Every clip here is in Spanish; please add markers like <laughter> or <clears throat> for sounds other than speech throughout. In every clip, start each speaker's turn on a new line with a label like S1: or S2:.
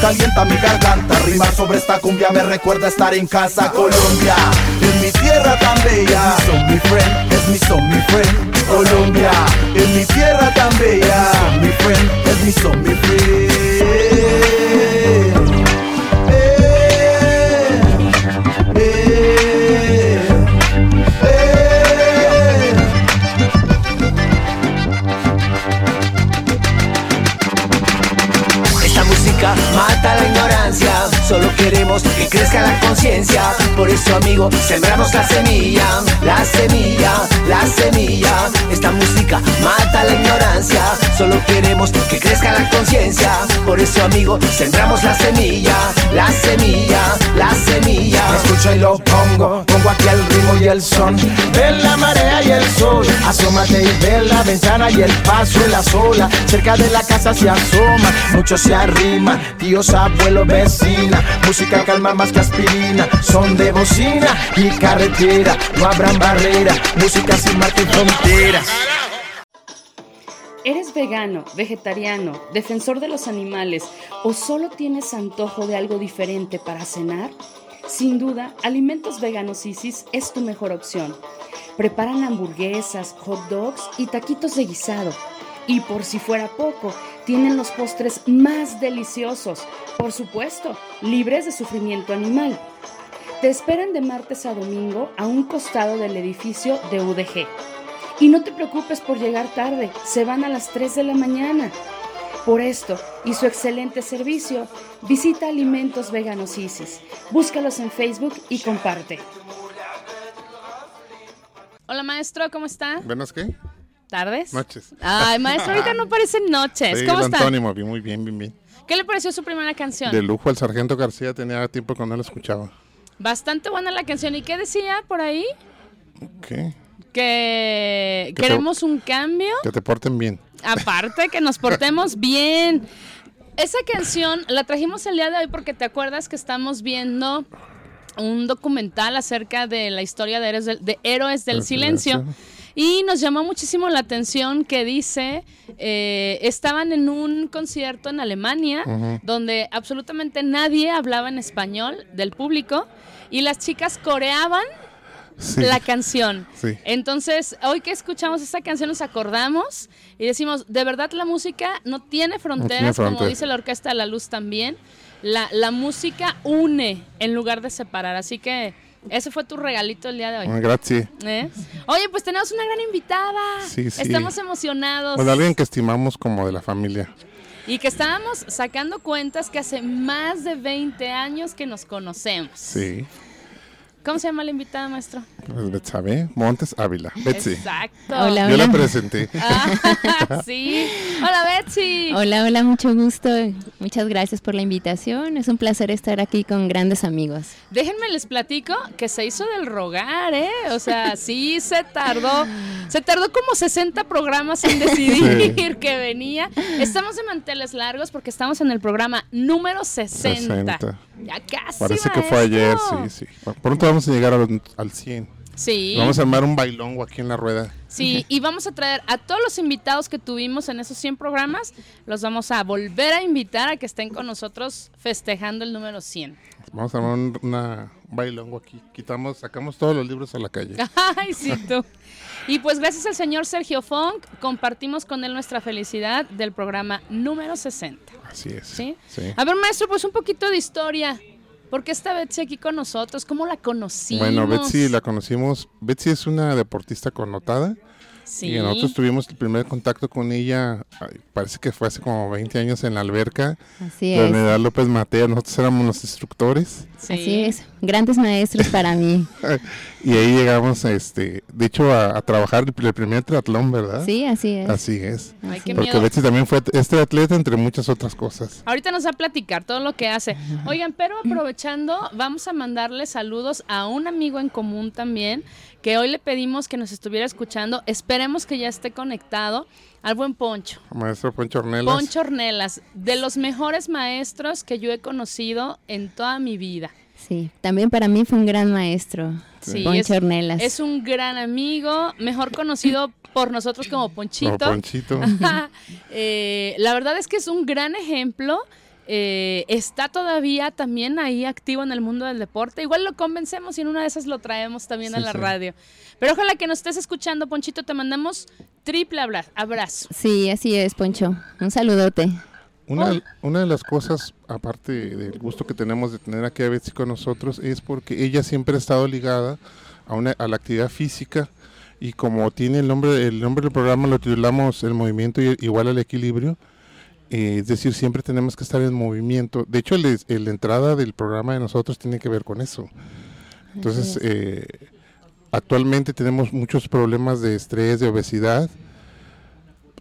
S1: Calienta mi garganta. Rimar sobre esta cumbia me recuerda estar en casa Colombia, es mi tierra tan bella. Son mi friend, es mi son mi friend Colombia, es mi tierra tan bella. Son mi friend, es mi son mi friend
S2: Solo queremos que crezca la conciencia. Por eso, amigo, sembramos la semilla, la semilla, la semilla. Esta música mata la ignorancia. Solo queremos que crezca la conciencia. Por eso, amigo, sembramos la semilla, la semilla, la semilla.
S1: escucho y lo pongo, pongo aquí el ritmo y el son. Ve la marea y el sol. Asómate y ve la ventana y el paso en la sola. Cerca de la casa se asoma, muchos se arriman. Tíos, abuelos, vecinos música calma más que aspirina, son de bocina y carretera, no habrán barrera, música sin marca fronteras.
S3: ¿Eres vegano, vegetariano, defensor de los animales o solo tienes antojo de algo diferente para cenar? Sin duda, Alimentos Veganos Isis es tu mejor opción. Preparan hamburguesas, hot dogs y taquitos de guisado. Y por si fuera poco, tienen los postres más deliciosos, por supuesto, libres de sufrimiento animal. Te esperan de martes a domingo a un costado del edificio de UDG. Y no te preocupes por llegar tarde, se van a las 3 de la mañana. Por esto y su excelente servicio, visita Alimentos Veganos Isis. Búscalos en Facebook y comparte. Hola maestro, ¿cómo está?
S4: Buenas, ¿qué?
S3: ¿Tardes?
S4: Noches.
S3: Ay, maestro, ahorita no <laughs> parecen noches. ¿Cómo está?
S4: Antónimo, muy bien, bien, bien.
S3: ¿Qué le pareció su primera canción?
S4: De lujo, el Sargento García tenía tiempo que no la escuchaba.
S3: Bastante buena la canción. ¿Y qué decía por ahí?
S4: ¿Qué?
S3: Que, queremos un cambio.
S4: Que te porten bien.
S3: Aparte, que nos portemos <laughs> bien. Esa canción la trajimos el día de hoy porque te acuerdas que estamos viendo un documental acerca de la historia de Héroes del, de héroes del silencio. Y nos llamó muchísimo la atención que dice, eh, estaban en un concierto en Alemania donde absolutamente nadie hablaba en español del público y las chicas coreaban la canción. Entonces, hoy que escuchamos esta canción nos acordamos y decimos, de verdad la música no tiene fronteras, como dice la Orquesta de la Luz también. La, la música une en lugar de separar. Así que ese fue tu regalito el día de hoy.
S4: Gracias.
S3: ¿Eh? Oye, pues tenemos una gran invitada. Sí, sí. Estamos emocionados.
S4: Pues alguien que estimamos como de la familia.
S3: Y que estábamos sacando cuentas que hace más de 20 años que nos conocemos.
S4: Sí.
S3: ¿Cómo se llama la invitada, maestro?
S4: Pues Betsabe Montes Ávila. Betsy.
S3: Exacto.
S5: Hola,
S4: Yo la presenté. <laughs>
S3: Ah, <laughs> sí. Hola, Betsy.
S5: Hola, hola, mucho gusto. Muchas gracias por la invitación. Es un placer estar aquí con grandes amigos.
S3: Déjenme les platico que se hizo del rogar, ¿eh? O sea, <laughs> sí se tardó. Se tardó como 60 programas en decidir
S4: Sí.
S3: que venía. Estamos de manteles largos porque estamos en el programa número 60.
S4: 60.
S3: Ya casi.
S4: Parece que fue ayer, sí, sí. Pronto vamos a llegar al, al 100.
S3: Sí.
S4: Vamos a armar un bailongo aquí en la rueda.
S3: Sí, y vamos a traer a todos los invitados que tuvimos en esos 100 programas, los vamos a volver a invitar a que estén con nosotros festejando el número 100.
S4: Vamos a armar un, una, un bailongo aquí. Quitamos, sacamos todos los libros a la calle. <laughs>
S3: Ay, sí, tú. Y pues gracias al señor Sergio Funk, compartimos con él nuestra felicidad del programa número 60.
S4: Así es.
S3: ¿Sí?
S4: Sí.
S3: A ver, maestro, pues un poquito de historia. ¿Por qué está Betsy aquí con nosotros? ¿Cómo la conocimos?
S4: Bueno, Betsy la conocimos. Betsy es una deportista connotada.
S3: Sí.
S4: Y nosotros tuvimos el primer contacto con ella, parece que fue hace como 20 años en la alberca.
S5: Así es.
S4: Unidad López Mateo, nosotros éramos los instructores.
S3: Sí.
S5: Así es. Grandes maestros para mí. <laughs>
S4: Y ahí llegamos, este, de hecho, a, a trabajar el, el primer triatlón, ¿verdad?
S5: Sí, así es.
S4: Así es.
S3: Ay, qué.
S4: Porque
S3: miedo.
S4: Betsy también fue este atleta entre muchas otras cosas.
S3: Ahorita nos va a platicar todo lo que hace. Oigan, pero aprovechando, vamos a mandarle saludos a un amigo en común también, que hoy le pedimos que nos estuviera escuchando. Esperemos que ya esté conectado. Al buen Poncho.
S4: Maestro Poncho Ornelas.
S3: Poncho Ornelas, de los mejores maestros que yo he conocido en toda mi vida.
S5: Sí, también para mí fue un gran maestro.
S3: Sí,
S5: Poncho
S3: es,
S5: Ornelas.
S3: es un gran amigo, mejor conocido por nosotros como Ponchito.
S4: Como Ponchito. <laughs>
S3: Eh, la verdad es que es un gran ejemplo. Eh, está todavía también ahí activo en el mundo del deporte. Igual lo convencemos y en una de esas lo traemos también a la
S4: sí.
S3: radio. Pero ojalá que nos estés escuchando, Ponchito. Te mandamos triple abra- abrazo.
S5: Sí, así es, Poncho. Un saludote.
S4: Una, una de las cosas, aparte del gusto que tenemos de tener aquí a Betsy con nosotros, es porque ella siempre ha estado ligada a, una, a la actividad física y como tiene el nombre, el nombre del programa lo titulamos El movimiento igual al equilibrio, eh, es decir, siempre tenemos que estar en movimiento. De hecho, el, es- el- la entrada del programa de nosotros tiene que ver con eso. Entonces, eh, actualmente tenemos muchos problemas de estrés, de obesidad,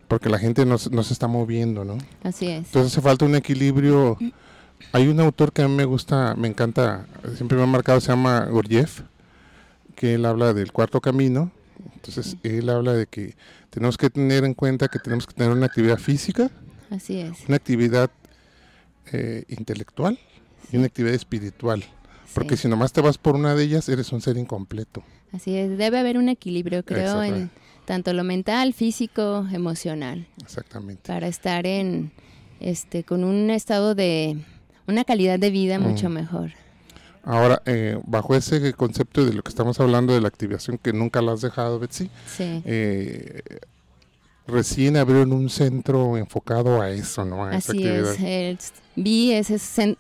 S4: porque la gente no, se- no se está moviendo, ¿no?
S5: Así es.
S4: Entonces hace falta un equilibrio. <clears throat> Hay un autor que a mí me gusta, me encanta, siempre me ha marcado, se llama Gurdjieff, que él habla del cuarto camino. Entonces él habla de que tenemos que tener en cuenta que tenemos que tener una actividad física,
S5: Así es.
S4: una actividad eh, intelectual y una actividad espiritual. Porque si nomás te vas por una de ellas, eres un ser incompleto.
S5: Así es. Debe haber un equilibrio, creo, en tanto lo mental, físico, emocional.
S4: Exactamente.
S5: para estar en este con un estado de una calidad de vida mucho
S4: Mm.
S5: mejor.
S4: Ahora, eh, bajo ese concepto de lo que estamos hablando de la activación que nunca la has dejado, Betsy,
S5: Sí.
S4: eh, recién abrieron un centro enfocado a eso, ¿no? A esa
S5: Así
S4: actividad.
S5: es. el- vi ese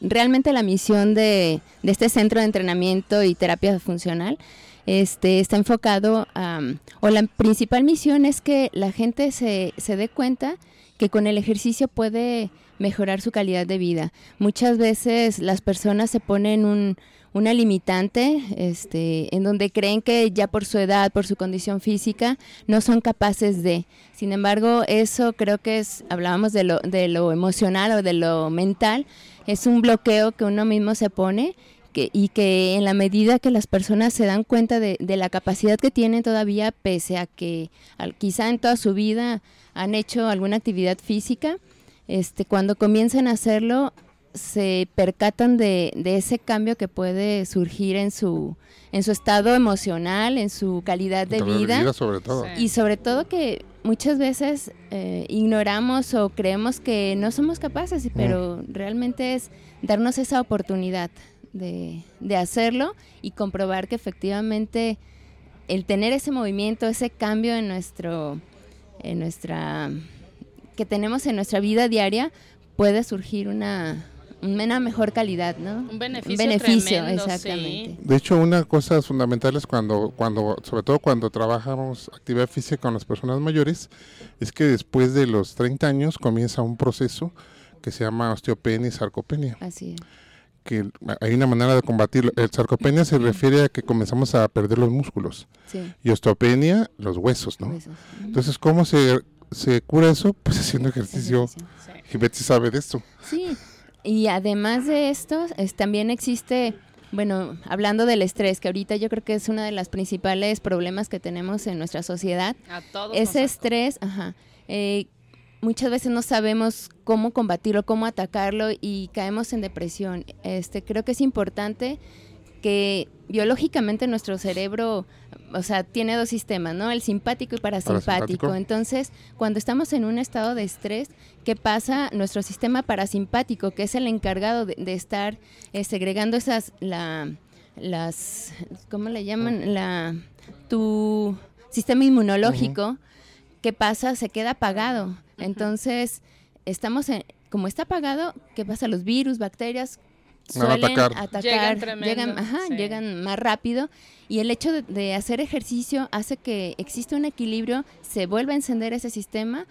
S5: realmente la misión de, de este centro de entrenamiento y terapia funcional este, está enfocado a, o la principal misión es que la gente se, se dé cuenta que con el ejercicio puede mejorar su calidad de vida. Muchas veces las personas se ponen un, una limitante este, en donde creen que ya por su edad, por su condición física, no son capaces de. Sin embargo, eso creo que es, hablábamos de lo, de lo emocional o de lo mental, es un bloqueo que uno mismo se pone que, y que en la medida que las personas se dan cuenta de, la capacidad que tienen todavía, pese a que al- quizá en toda su vida han hecho alguna actividad física, este, cuando comienzan a hacerlo, se percatan de, de ese cambio que puede surgir en su, en su estado emocional, en su calidad de
S4: Calidad
S5: vida.
S4: sobre todo.
S3: Sí.
S5: Y sobre todo que muchas veces eh, ignoramos o creemos que no somos capaces, pero realmente es darnos esa oportunidad de, de hacerlo y comprobar que efectivamente el tener ese movimiento, ese cambio en nuestro, en nuestra, que tenemos en nuestra vida diaria, puede surgir una, una mejor calidad, ¿no?
S3: Un beneficio,
S5: beneficio,
S3: tremendo,
S5: exactamente.
S3: sí.
S4: De hecho, una cosa fundamental es cuando, cuando, sobre todo cuando trabajamos actividad física con las personas mayores, es que después de los 30 años comienza un proceso que se llama osteopenia y sarcopenia,
S5: Así es.
S4: que hay una manera de combatirlo. El sarcopenia se refiere a que comenzamos a perder los músculos
S5: Sí.
S4: y osteopenia los huesos, ¿no?
S5: Huesos.
S4: Entonces, ¿cómo se, se cura eso? Pues haciendo ejercicio.
S5: Ejercicio.
S3: Sí.
S4: Y Betsy sabe de esto.
S5: Sí, y además de esto, es- también existe, bueno, hablando del estrés, que ahorita yo creo que es uno de los principales problemas que tenemos en nuestra sociedad,
S3: A todos
S5: ese estrés, ajá, eh, muchas veces no sabemos cómo combatirlo, cómo atacarlo y caemos en depresión. Este, creo que es importante que biológicamente nuestro cerebro, o sea, tiene dos sistemas, ¿no? El simpático y parasimpático.
S4: Parasimpático.
S5: Entonces, cuando estamos en un estado de estrés, ¿qué pasa? Nuestro sistema parasimpático, que es el encargado de, de estar eh, segregando esas, la, las, ¿cómo le llaman? La, tu sistema inmunológico, ¿qué pasa? Se queda apagado. Entonces, estamos en, como está apagado, ¿qué pasa? Los virus, bacterias suelen
S4: atacar.
S5: atacar,
S3: Llegan tremendo,
S5: llegan, ajá,
S3: sí.
S5: llegan más rápido y el hecho de, de hacer ejercicio hace que exista un equilibrio, se vuelva a encender ese sistema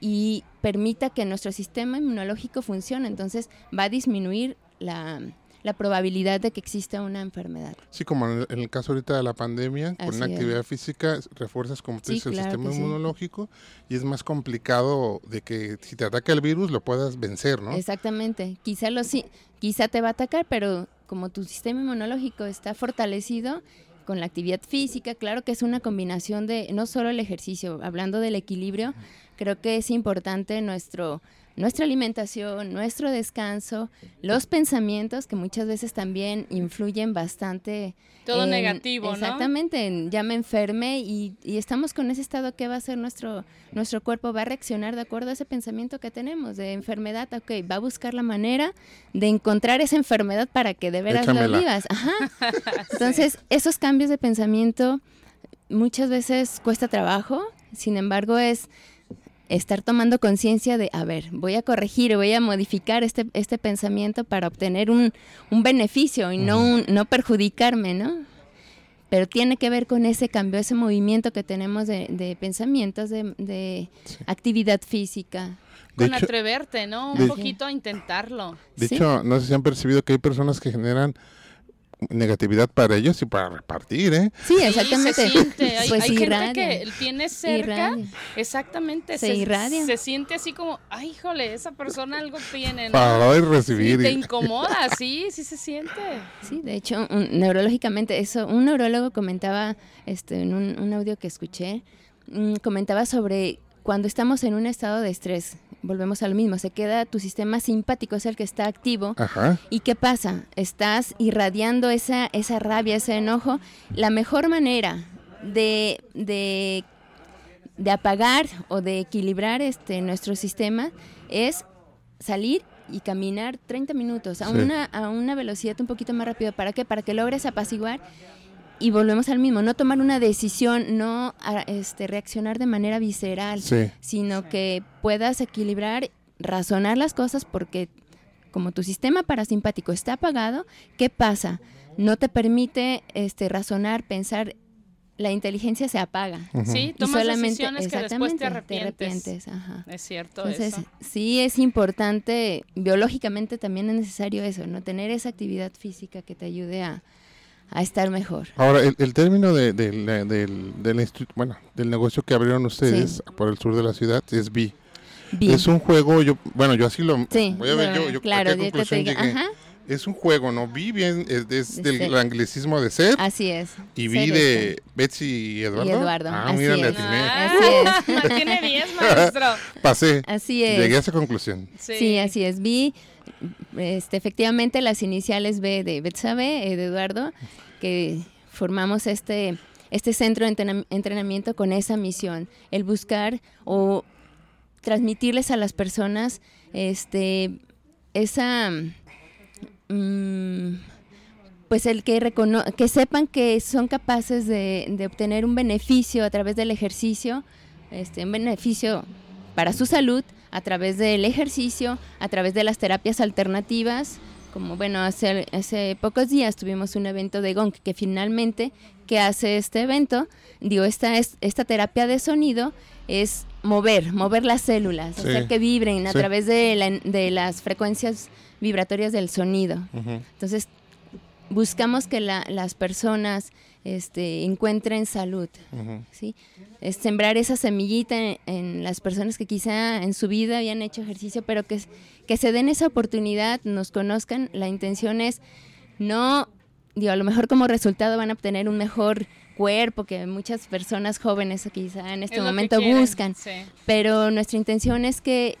S5: y permita que nuestro sistema inmunológico funcione. Entonces va a disminuir la, la probabilidad de que exista una enfermedad.
S4: Sí, como en el, caso ahorita de la pandemia, con una
S5: es.
S4: actividad física refuerzas, como tú
S5: Sí,
S4: dices, el sistema
S5: sí.
S4: inmunológico y es más complicado de que si te ataca el virus lo puedas vencer, ¿no?
S5: Exactamente. Quizá, lo, sí- quizá te va a atacar, pero como tu sistema inmunológico está fortalecido con la actividad física, claro que es una combinación de no solo el ejercicio, hablando del equilibrio, creo que es importante nuestro nuestra alimentación, nuestro descanso, los pensamientos que muchas veces también influyen bastante.
S3: Todo
S5: en-
S3: negativo, ¿no?
S5: Exactamente, en ya me enfermé y, y estamos con ese estado, ¿qué va a hacer nuestro, nuestro cuerpo? Va a reaccionar de acuerdo a ese pensamiento que tenemos de enfermedad, ok, va a buscar la manera de encontrar esa enfermedad para que de veras
S4: Échamela.
S5: lo vivas. Ajá. <laughs> Entonces, esos cambios de pensamiento muchas veces cuesta trabajo, sin embargo es estar tomando conciencia de, a ver, voy a corregir, voy a modificar este, este pensamiento para obtener un, un beneficio y no, un- no perjudicarme, ¿no? Pero tiene que ver con ese cambio, ese movimiento que tenemos de, de pensamientos, de, de actividad física.
S4: De
S3: Con
S4: hecho-
S3: atreverte, ¿no?
S4: de-
S3: Un poquito a intentarlo.
S4: De
S5: Sí.
S4: hecho, no sé si han percibido que hay personas que generan negatividad para ellos y para repartir, ¿eh?
S5: Sí,
S3: Sí,
S5: exactamente.
S3: se siente. Hay,
S5: Pues
S3: hay gente que tiene cerca.
S5: Irradia.
S3: Exactamente.
S5: Se irradia.
S3: Se siente así como, ay, híjole, esa persona algo tiene, ¿no?
S4: Para y
S3: Sí,
S4: recibir.
S3: te
S4: y-
S3: incomoda, <laughs> sí, sí se siente.
S5: Sí, de hecho, un- neurológicamente, eso, un neurólogo comentaba este, en un, un audio que escuché, mm, comentaba sobre cuando estamos en un estado de estrés, volvemos a lo mismo, se queda tu sistema simpático, es el que está activo.
S4: Ajá.
S5: ¿Y qué pasa? Estás irradiando esa, esa rabia, ese enojo. La mejor manera de, de, de apagar o de equilibrar este, nuestro sistema es salir y caminar 30 minutos a,
S4: Sí.
S5: una, a una velocidad un poquito más rápida. ¿Para qué? Para que logres apaciguar y volvemos al mismo, no tomar una decisión, no a- este, reaccionar de manera visceral,
S4: Sí.
S5: sino que puedas equilibrar, razonar las cosas porque como tu sistema parasimpático está apagado, ¿qué pasa? No te permite este, razonar, pensar, la inteligencia se apaga.
S3: Sí,
S5: Y
S3: tomas
S5: solamente-
S3: decisiones que después te
S5: exactamente,
S3: arrepientes.
S5: ajá.
S3: Es cierto
S5: Entonces,
S3: eso.
S5: sí es importante, biológicamente también es necesario eso, ¿no? Tener esa actividad física que te ayude a, a estar mejor.
S4: Ahora, el, el término de, de la- del, del bueno, del negocio que abrieron ustedes por el sur de la ciudad es B.
S5: Bien.
S4: Es un juego, yo, bueno, yo así lo
S5: Sí,
S4: voy a ver, yo, yo
S5: claro,
S4: a qué
S5: yo te
S4: conclusión
S5: digo,
S4: llegué.
S5: ajá.
S4: Es un juego, ¿no? Vi bien, es, es
S5: De
S4: del
S5: ser.
S4: anglicismo de ser
S5: Así es.
S4: y vi de
S5: este.
S4: Betsy y Eduardo.
S5: Y Eduardo,
S4: Ah,
S5: así
S4: mira, le
S5: es.
S4: atiné.
S3: Ah,
S5: Así
S3: tiene 10, maestro. <laughs>
S4: Pasé.
S5: Así es.
S4: Llegué a esa conclusión.
S5: Sí. así es. Vi, este, efectivamente, las iniciales B de Betsabe, eh, de Eduardo, que formamos este, este centro de entrenam- entrenamiento con esa misión, el buscar o transmitirles a las personas este, esa... mm, pues el que recono que sepan que son capaces de, de obtener un beneficio a través del ejercicio, este, un beneficio para su salud a través del ejercicio, a través de las terapias alternativas, como bueno, hace, hace pocos días tuvimos un evento de Gong que finalmente, que hace este evento? Digo, esta, es, esta terapia de sonido es mover, mover las células, hacer que vibren a través de, de, las frecuencias vibratorias del sonido. Entonces, buscamos que las personas este, encuentren salud, ¿sí? Es sembrar esa semillita en, las personas que quizá en su vida habían hecho ejercicio, pero que, que se den esa oportunidad, nos conozcan. La intención es no, digo, a lo mejor como resultado van a obtener un mejor cuerpo que muchas personas jóvenes quizá en este momento buscan, pero nuestra intención es que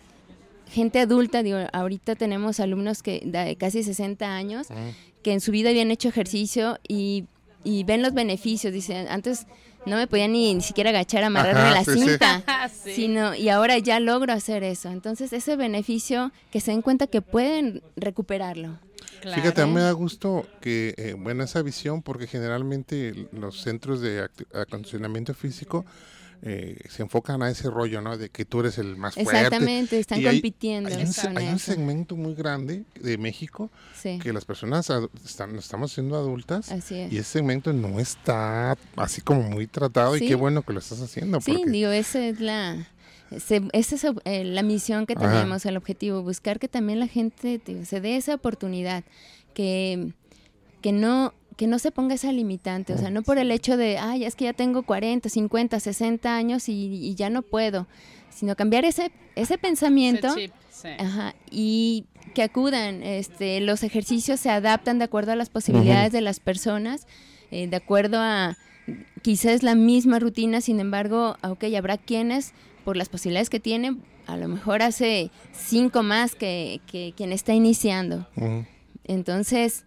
S5: gente adulta, digo, ahorita tenemos alumnos que de casi 60 años, que en su vida habían hecho ejercicio y, y ven los beneficios, dicen, antes no me podía ni, ni siquiera agachar amarrarme la cinta, <laughs> sino y ahora ya logro hacer eso. Entonces ese beneficio que se den cuenta que pueden recuperarlo.
S4: Fíjate, a mí me da gusto que, eh, bueno, esa visión, porque generalmente los centros de acondicionamiento físico eh, se enfocan a ese rollo, ¿no? De que tú eres el más fuerte.
S5: Exactamente, están compitiendo.
S4: Hay, un, segmento muy grande de México que las personas están, estamos siendo adultas y ese segmento no está así como muy tratado y qué bueno que lo estás haciendo.
S5: Sí, digo, esa es la... esa es eh, la misión que tenemos, el objetivo, buscar que también la gente se dé esa oportunidad, que, que no que no se ponga esa limitante, o sea, no por el hecho de, ay, es que ya tengo 40, 50, 60 años y, ya no puedo, sino cambiar ese, ese pensamiento y que acudan, este, los ejercicios se adaptan de acuerdo a las posibilidades de las personas, eh, de acuerdo a quizás la misma rutina, sin embargo, ok, habrá quienes, por las posibilidades que tienen, a lo mejor hace cinco más que, que quien está iniciando. Entonces,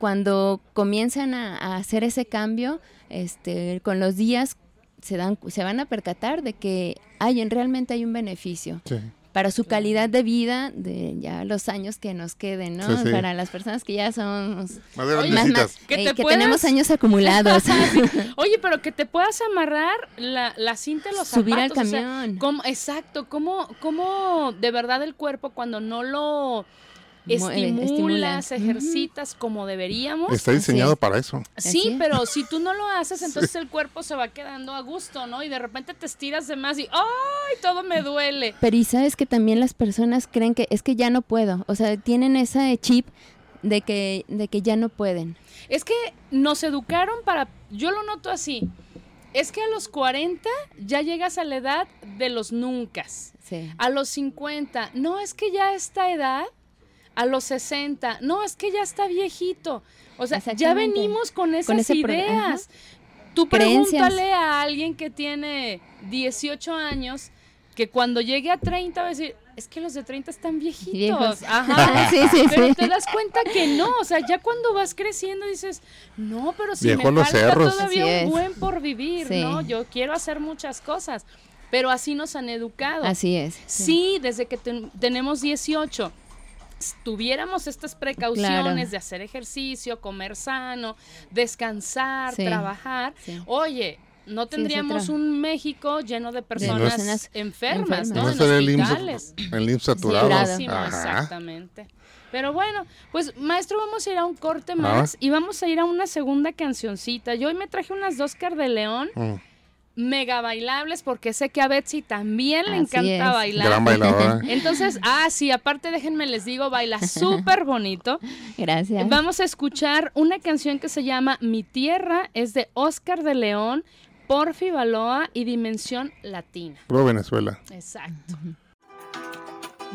S5: cuando comienzan a, hacer ese cambio, este, con los días se dan, se van a percatar de que hay, realmente hay un beneficio. Para su calidad de vida, de ya los años que nos queden, ¿no? Para las personas que ya somos
S4: más,
S5: que, eh, tenemos años acumulados. <laughs> <laughs>
S3: Oye, pero que te puedas amarrar la, la cinta los
S5: Subir al camión.
S3: exacto, ¿cómo, ¿cómo de verdad el cuerpo cuando no lo estimulas, ejercitas como deberíamos.
S4: Está diseñado para eso.
S3: Sí, pero si tú no lo haces, entonces el cuerpo se va quedando a gusto, ¿no? Y de repente te estiras de más y ¡ay! Todo me duele.
S5: Pero y sabes que también las personas creen que es que ya no puedo. O sea, tienen ese chip de que, de que ya no pueden.
S3: Es que nos educaron para, yo lo noto así, es que a los 40 ya llegas a la edad de los nunca. Sí. A los 50, no, es que ya esta edad a los 60, no, es que ya está viejito. O sea, ya venimos con esas ideas. Tú pregúntale a alguien que tiene 18 años que cuando llegue a 30 va a decir, es que los de 30 están viejitos. Ajá. <laughs> sí, sí, pero te das cuenta que no, o sea, ya cuando vas creciendo dices, no, pero si me falta todavía un buen por vivir, ¿no? Yo quiero hacer muchas cosas. Pero así nos han educado.
S5: Así es.
S3: Sí, desde que tenemos 18 tuviéramos estas precauciones de hacer ejercicio, comer sano, descansar, trabajar, oye, no tendríamos un México lleno de personas enfermas, ¿no?
S4: no en el IMSS, el saturado.
S3: exactamente. Pero bueno, pues maestro, vamos a ir a un corte más y vamos a ir a una segunda cancioncita. Yo hoy me traje unas dos de León. Mm mega bailables porque sé que a Betsy también le encanta bailar.
S4: Gran bailadora. <laughs>
S3: Entonces, ah, sí, aparte déjenme les digo, baila <laughs> súper bonito.
S5: Gracias.
S3: Vamos a escuchar una canción que se llama Mi Tierra, es de Oscar de León, Porfi Baloa y Dimensión Latina.
S4: Pro Venezuela.
S3: Exacto.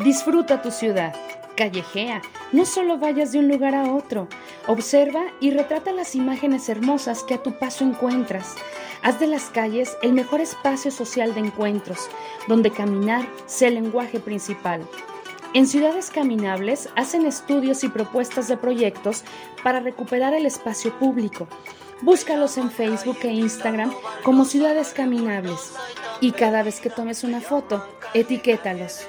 S6: Disfruta tu ciudad. Callejea, no solo vayas de un lugar a otro, observa y retrata las imágenes hermosas que a tu paso encuentras. Haz de las calles el mejor espacio social de encuentros, donde caminar sea el lenguaje principal. En Ciudades Caminables hacen estudios y propuestas de proyectos para recuperar el espacio público. Búscalos en Facebook e Instagram como Ciudades Caminables y cada vez que tomes una foto, etiquétalos.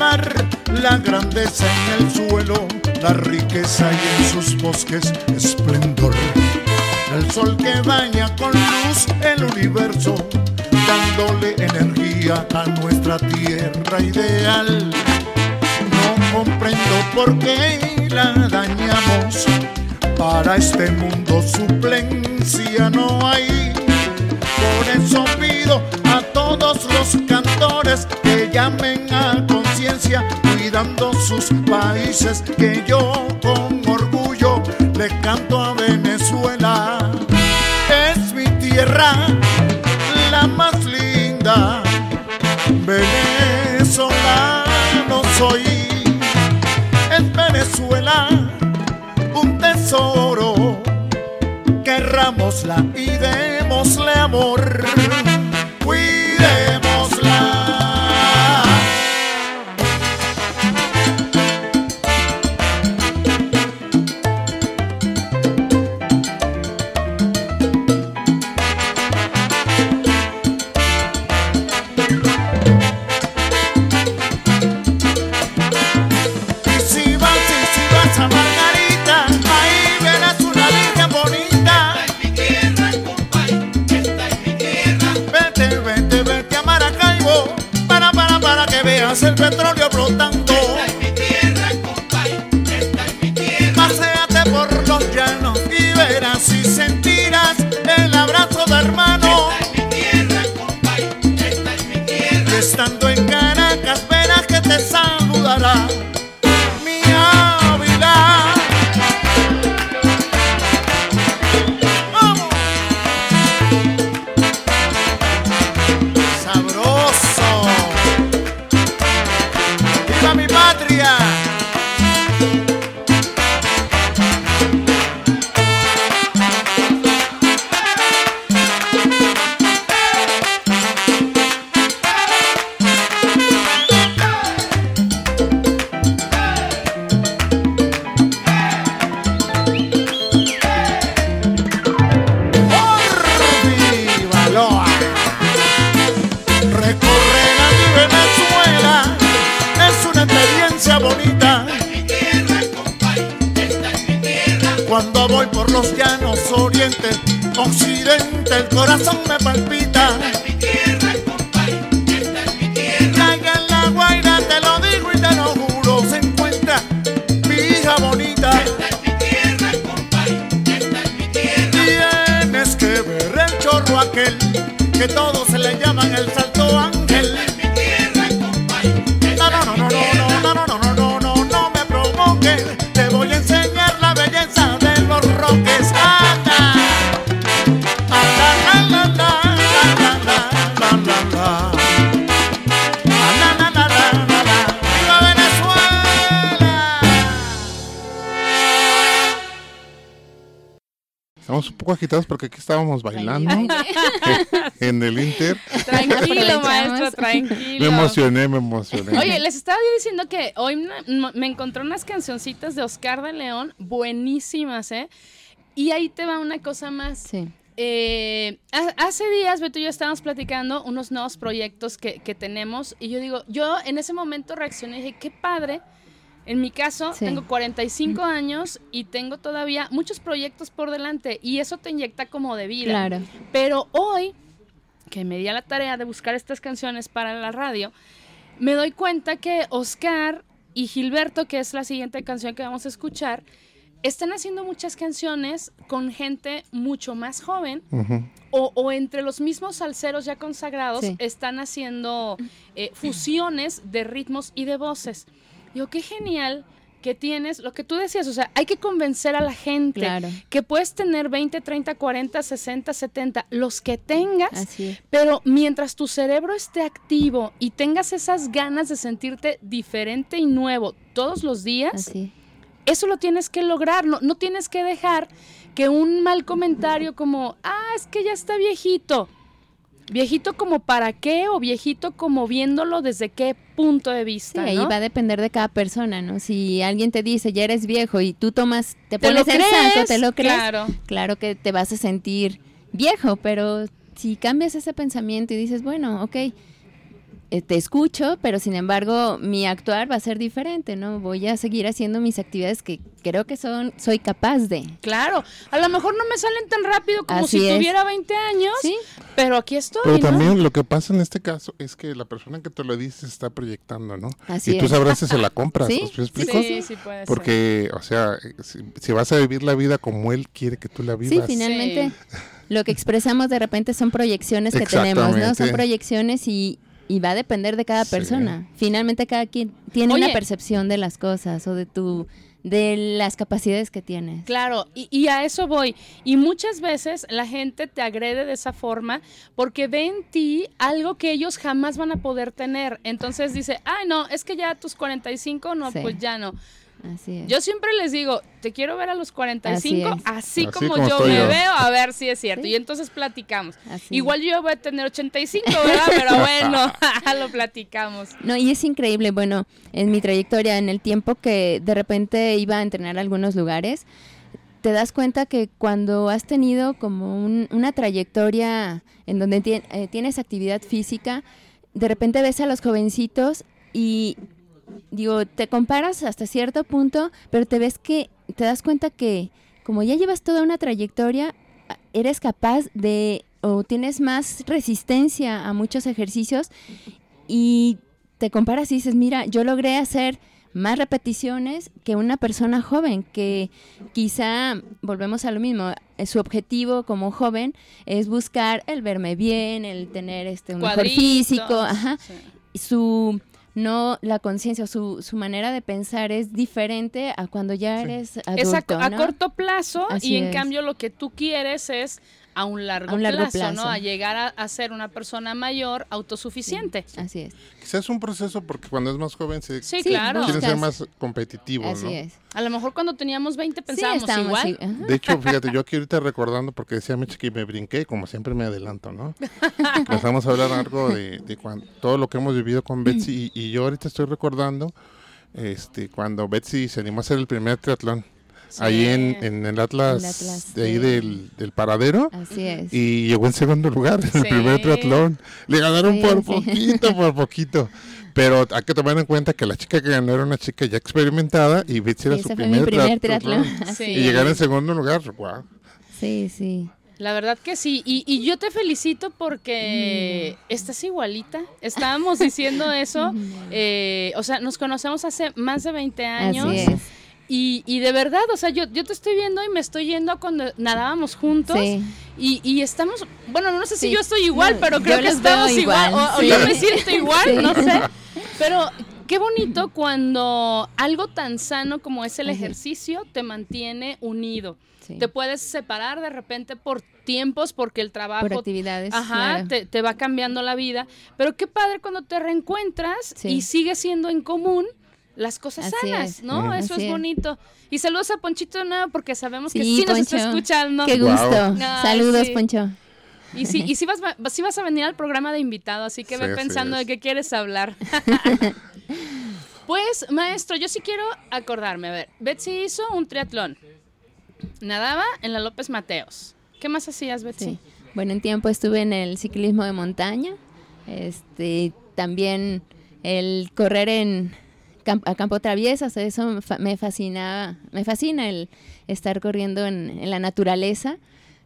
S7: La grandeza en el la riqueza y en sus bosques esplendor. El sol que baña con luz el universo, dándole energía a nuestra tierra ideal. No comprendo por qué la dañamos, para este mundo suplencia no hay. Por eso pido a todos los cantores que llamen a cuidando sus países, que yo con orgullo le canto a Venezuela. Es mi tierra la más linda, venezolano soy. Es Venezuela un tesoro, querrámosla y démosle amor. Aquel que todos se le llaman el salto
S4: poco agitados porque aquí estábamos bailando <laughs> en el Inter.
S3: Tranquilo, maestro,
S4: Me
S3: tranquilo.
S4: emocioné, me emocioné.
S3: Oye, les estaba yo diciendo que hoy me, me encontré unas cancioncitas de Oscar de León buenísimas, ¿eh? Y ahí te va una cosa más.
S5: Sí.
S3: Eh, ha- hace días, Beto y yo estábamos platicando unos nuevos proyectos que, que tenemos y yo digo, yo en ese momento reaccioné y dije, qué padre. En mi caso,
S5: Sí.
S3: tengo 45 años y tengo todavía muchos proyectos por delante y eso te inyecta como de vida.
S5: Claro.
S3: Pero hoy, que me di a la tarea de buscar estas canciones para la radio, me doy cuenta que Oscar y Gilberto, que es la siguiente canción que vamos a escuchar, están haciendo muchas canciones con gente mucho más joven
S4: Ujú.
S3: o, o entre los mismos salseros ya consagrados
S5: Sí.
S3: están haciendo eh, fusiones de ritmos y de voces. Digo, qué genial que tienes, lo que tú decías, o sea, hay que convencer a la gente
S5: Claro.
S3: que puedes tener 20, 30, 40, 60, 70, los que tengas, pero mientras tu cerebro esté activo y tengas esas ganas de sentirte diferente y nuevo todos los días,
S5: Así.
S3: eso lo tienes que lograr, no, no tienes que dejar que un mal comentario como, ah, es que ya está viejito. Viejito como para qué o viejito como viéndolo desde qué punto de
S5: Sí,
S3: vista.
S5: ahí
S3: ¿no?
S5: va a depender de cada persona, ¿no? Si alguien te dice, ya eres viejo y tú tomas, te
S3: ¿Te
S5: pones el saco, te lo crees,
S3: Claro.
S5: claro que te vas a sentir viejo, pero si cambias ese pensamiento y dices, bueno, ok, te escucho, pero sin embargo mi actuar va a ser diferente, ¿no? Voy a seguir haciendo mis actividades que creo que son soy capaz de.
S3: Claro, a lo mejor no me salen tan rápido como
S5: Así
S3: si
S5: es.
S3: tuviera 20 años,
S5: Sí.
S3: pero aquí estoy.
S4: Pero
S3: ¿no?
S4: también lo que pasa en este caso es que la persona que te lo dice se está proyectando, ¿no?
S5: Así
S4: y tú
S5: es.
S4: sabrás si se la <laughs> compras,
S5: Sí,
S4: ¿me
S5: sí,
S4: explico?
S3: Sí, sí puede ser.
S4: Porque, o sea, si, si vas a vivir la vida como él quiere que tú la
S5: Sí,
S4: vivas.
S5: finalmente lo que expresamos de repente son proyecciones que tenemos, ¿no? Son proyecciones y, y va a depender de cada
S4: Sí.
S5: persona. Finalmente cada quien tiene
S3: Oye.
S5: una percepción de las cosas o de tu de las capacidades que tienes.
S3: Claro, y, y a eso voy. Y muchas veces la gente te agrede de esa forma porque ve en ti algo que ellos jamás van a poder tener. Entonces dice, ay, no, es que ya a tus 45, no,
S5: Sí.
S3: pues ya no.
S5: Así es.
S3: Yo siempre les digo, te quiero ver a los 45,
S5: Así
S3: así, como,
S4: como
S3: yo me
S4: yo.
S3: veo, a ver si es cierto.
S5: Sí.
S3: Y entonces platicamos.
S5: Así.
S3: Igual yo voy a tener 85, ¿verdad? Pero bueno, <laughs> <laughs> lo platicamos.
S5: No, y es increíble, bueno, en mi trayectoria, en el tiempo que de repente iba a entrenar a algunos lugares, te das cuenta que cuando has tenido como un- una trayectoria en donde eh, tienes actividad física, de repente ves a los jovencitos y digo, te comparas hasta cierto punto, pero te ves que, te das cuenta que como ya llevas toda una trayectoria, eres capaz de, o tienes más resistencia a muchos ejercicios y te comparas y dices, mira, yo logré hacer más repeticiones que una persona joven, que quizá, volvemos a lo mismo, eh, su objetivo como joven es buscar el verme bien, el tener este un mejor
S3: Cuadritos,
S5: físico, ajá,
S3: sí.
S5: su no la conciencia, su, su manera de pensar es diferente a cuando ya eres adulto,
S3: Es a, corto plazo
S5: Así
S3: y en
S5: es.
S3: cambio lo que tú quieres es a un largo,
S5: A un largo
S3: plazo, ¿no? A llegar a, a ser una persona mayor, autosuficiente.
S5: Así es.
S4: Quizás es un proceso porque cuando es más joven se
S3: Sí,
S5: Sí,
S3: claro.
S4: quiere ser más competitivo,
S5: Así
S4: ¿no?
S5: es.
S3: A lo mejor cuando teníamos 20
S5: Sí,
S3: pensábamos
S5: estamos
S3: igual.
S4: De hecho, fíjate, yo aquí ahorita recordando, porque decía Meche que me brinqué, como siempre me adelanto, ¿no? <laughs> Empezamos a hablar algo de, de cuan- todo lo que hemos vivido con Betsy y, y yo ahorita estoy recordando este cuando Betsy se animó a hacer el primer triatlón. Ahí en, en el Atlas,
S5: El Atlas
S4: de ahí
S5: de-
S4: del, del paradero.
S5: Así es.
S4: Y llegó en segundo lugar <laughs> en el
S3: Sí.
S4: primer triatlón. Le ganaron
S5: Sí,
S4: por
S5: sí.
S4: poquito, por poquito. Pero hay que tomar en cuenta que la chica que ganó era una chica ya experimentada y Betsy era
S5: Sí,
S4: su primer,
S5: mi primer
S4: triatlón.
S5: triatlón. <laughs>
S3: Sí.
S4: Y llegar en segundo lugar, wow.
S5: Sí, sí.
S3: La verdad que sí. Y, y yo te felicito porque estás igualita. Estábamos diciendo eso. <laughs> eh, o sea, nos conocemos hace más de 20 años.
S5: Así es.
S3: Y, y de verdad, o sea, yo, yo te estoy viendo y me estoy yendo cuando nadábamos juntos.
S5: Sí.
S3: Y, y estamos, bueno, no sé si
S5: Sí.
S3: yo estoy igual,
S5: No,
S3: pero creo que estamos igual.
S5: igual,
S3: O, o
S5: sí.
S3: yo me siento igual, no sé. <laughs> Pero qué bonito cuando algo tan sano como es el ejercicio te mantiene unido.
S5: Sí.
S3: Te puedes separar de repente por tiempos porque el trabajo
S5: Por actividades.
S3: Ajá,
S5: claro.
S3: te, te va cambiando la vida. Pero qué padre cuando te reencuentras
S5: Sí.
S3: y sigue siendo en común las cosas
S5: Así
S3: sanas,
S5: es.
S3: ¿no? Eso es
S5: es.
S3: bonito. Y saludos a Ponchito de nuevo porque sabemos que
S5: Sí,
S3: sí nos está escuchando.
S5: Qué gusto.
S3: Ay,
S5: Saludos,
S3: sí.
S5: Poncho.
S3: Y sí, y sí vas, sí vas a venir al programa de invitado, así que
S4: Sí,
S3: ve pensando de qué quieres hablar. <laughs> pues, maestro, yo sí quiero acordarme. A ver, Betsy hizo un triatlón. Nadaba en la López Mateos. ¿Qué más hacías, Betsy?
S5: Sí. Bueno, en tiempo estuve en el ciclismo de montaña. Este, también el correr en a campo traviesas, eso fa- me fascinaba, me fascina el estar corriendo en, en la naturaleza.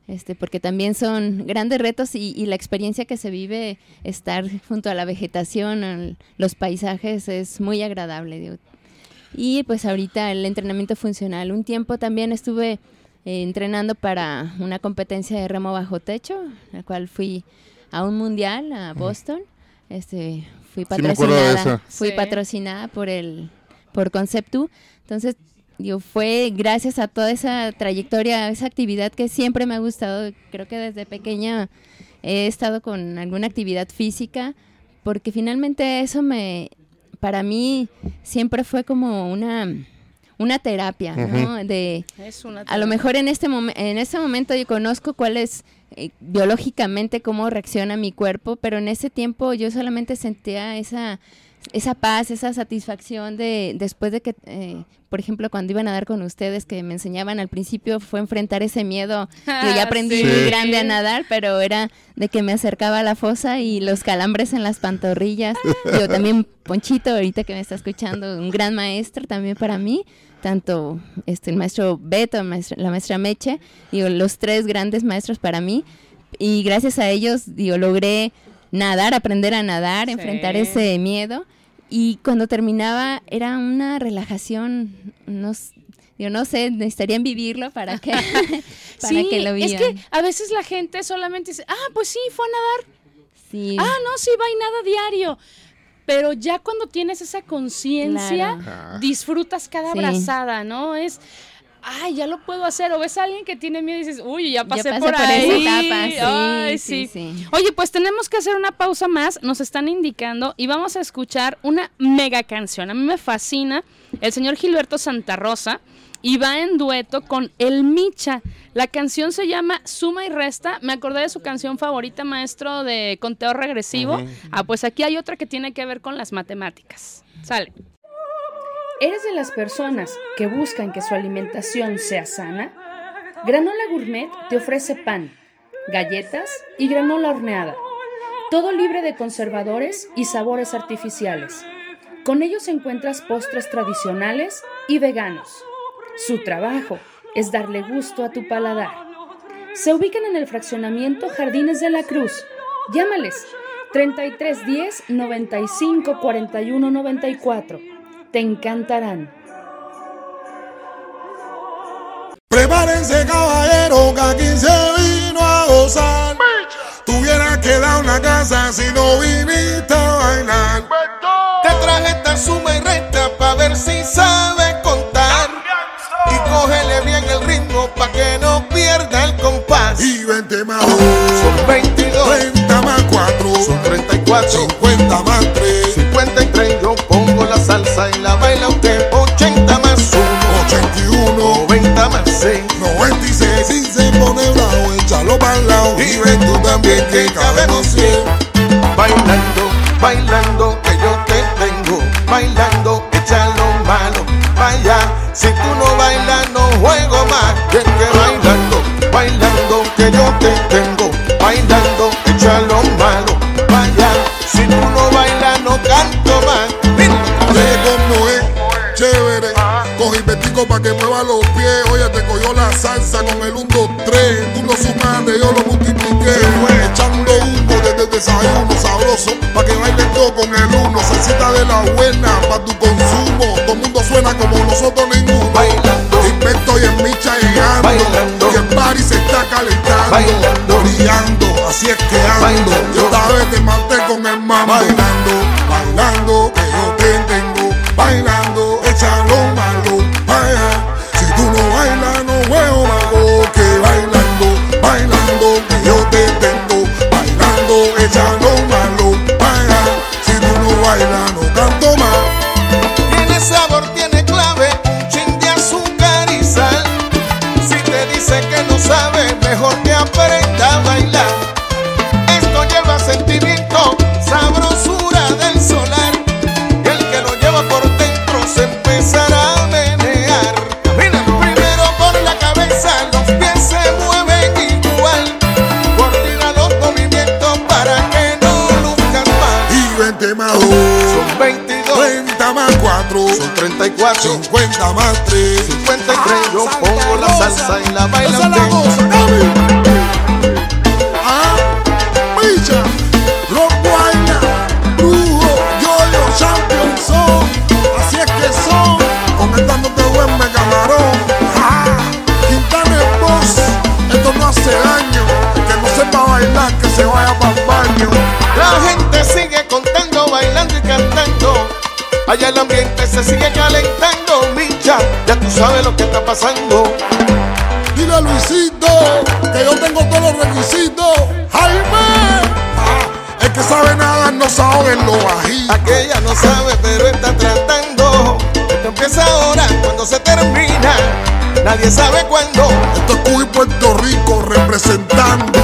S5: Este, porque también son grandes retos y, y la experiencia que se vive estar junto a la vegetación, los paisajes, es muy agradable. digo. Y pues ahorita el entrenamiento funcional. Un tiempo también estuve eh, entrenando para una competencia de remo bajo techo, la cual fui a un mundial a Boston. Este, fui
S4: Sí me acuerdo de
S5: patrocinada, fui
S3: Sí.
S5: patrocinada por el por Conceptu. Entonces, digo, fue gracias a toda esa trayectoria, esa actividad que siempre me ha gustado. Creo que desde pequeña he estado con alguna actividad física, porque finalmente eso me, para mí siempre fue como una, una terapia, ¿no? De,
S3: Es una
S5: a lo mejor en este, momen- en este momento yo conozco cuál es eh, biológicamente cómo reacciona mi cuerpo, pero en ese tiempo yo solamente sentía esa esa paz, esa satisfacción de después de que, eh, por ejemplo, cuando iban a nadar con ustedes, que me enseñaban al principio, fue enfrentar ese miedo. Yo ya <laughs> aprendí
S3: Sí.
S5: muy grande a nadar, pero era de que me acercaba a la fosa y los calambres en las pantorrillas. Yo también, Ponchito, ahorita que me está escuchando, un gran maestro también para mí. Tanto este, el maestro Beto, el maestro- la maestra Meche, digo, los tres grandes maestros para mí. Y gracias a ellos, digo, logré nadar, aprender a nadar, enfrentar
S3: Sí.
S5: ese miedo. Y cuando terminaba era una relajación, no, s- yo no sé, necesitarían vivirlo para que, <laughs> para
S3: sí,
S5: que lo
S3: es
S5: vivan.
S3: que a veces la gente solamente dice, ah, pues sí, fue a nadar.
S5: Sí.
S3: Ah, no, sí, va y nada diario. Pero ya cuando tienes esa conciencia,
S5: Claro.
S3: disfrutas cada
S5: Sí.
S3: abrazada, ¿no? Es, ay, ya lo puedo hacer. O ves a alguien que tiene miedo y dices, uy, ya pasé,
S5: pasé
S3: por,
S5: por
S3: ahí.
S5: esa etapa, sí,
S3: Ay,
S5: sí,
S3: sí.
S5: sí.
S3: Oye, pues tenemos que hacer una pausa más. Nos están indicando y vamos a escuchar una mega canción. A mí me fascina el señor Gilberto Santa Rosa y va en dueto con El Micha. La canción se llama Suma y Resta. Me acordé de su canción favorita, maestro de conteo regresivo. Ah, pues aquí hay otra que tiene que ver con las matemáticas. Sale.
S8: ¿Eres de las personas que buscan que su alimentación sea sana? Granola Gourmet te ofrece pan, galletas y granola horneada. Todo libre de conservadores y sabores artificiales. Con ellos encuentras postres tradicionales y veganos. Su trabajo es darle gusto a tu paladar. Se ubican en el fraccionamiento Jardines de la Cruz. Llámales 3310 95 41 94. Te encantarán.
S9: Prepárense caballero que aquí se vino a gozar Tuviera quedado en la casa si no viniste a bailar
S2: Te traje esta suma y resta pa' ver si sabes contar. Y cógele bien el ritmo pa' que no pierda el compás.
S9: Y 20 más
S2: Son 22,
S9: 30 más 4
S2: son 34,
S9: 50 más 3
S2: 53. Yo pongo la salsa y la baila usted. 80 más 1,
S9: 81
S2: 90 más 6.
S9: 96 Si se pone bravo échalo para el lado. Y ven tú también que cabemos 100
S2: Bailando, bailando, que yo te tengo. Bailando, échalo vaya. Si tú no bailas, no juego más. Que que bailando, bailando, que yo te tengo. Bailando, échalo malo, vaya. Si tú no bailas, no canto más.
S9: Oye, como es chévere. Cogí vestico pa' que mueva los pies. Oye, te cogió la salsa con el 1, 2, 3. Tú lo sumaste, yo lo multipliqué. Echando humo desde el desayuno sabroso. Pa' que bailes todo con el uno. Salsita de la buena pa' tu consumo. Nosotros ninguno.
S2: Bailando.
S9: Invento y en micha llegando.
S2: Bailando.
S9: Y el party se está calentando.
S2: Bailando.
S9: Brillando, así es que ando.
S2: Bailando.
S9: Yo esta vez te maté con el 50 más 3.
S2: 53 yo pongo la salsa y la baila.
S9: Ah, Micha, Rock Guayna, Lujo, Yoyo, Champion son. Así es que son. Comentándote buen camarón. Ah, Quintana el boss. Esto no hace daño. Que no sepa bailar, que se vaya para el baño.
S2: La gente sigue contando, bailando y. Allá el ambiente se sigue calentando, Micha. Ya tú sabes lo que está pasando.
S9: Dile a Luisito que yo tengo todos los requisitos. Jaime, ah, el que sabe nada no sabe lo bajito.
S2: Aquella no sabe, pero está tratando. Esto empieza ahora, cuando se termina. Nadie sabe cuándo.
S9: Esto es Cuba y Puerto Rico representando.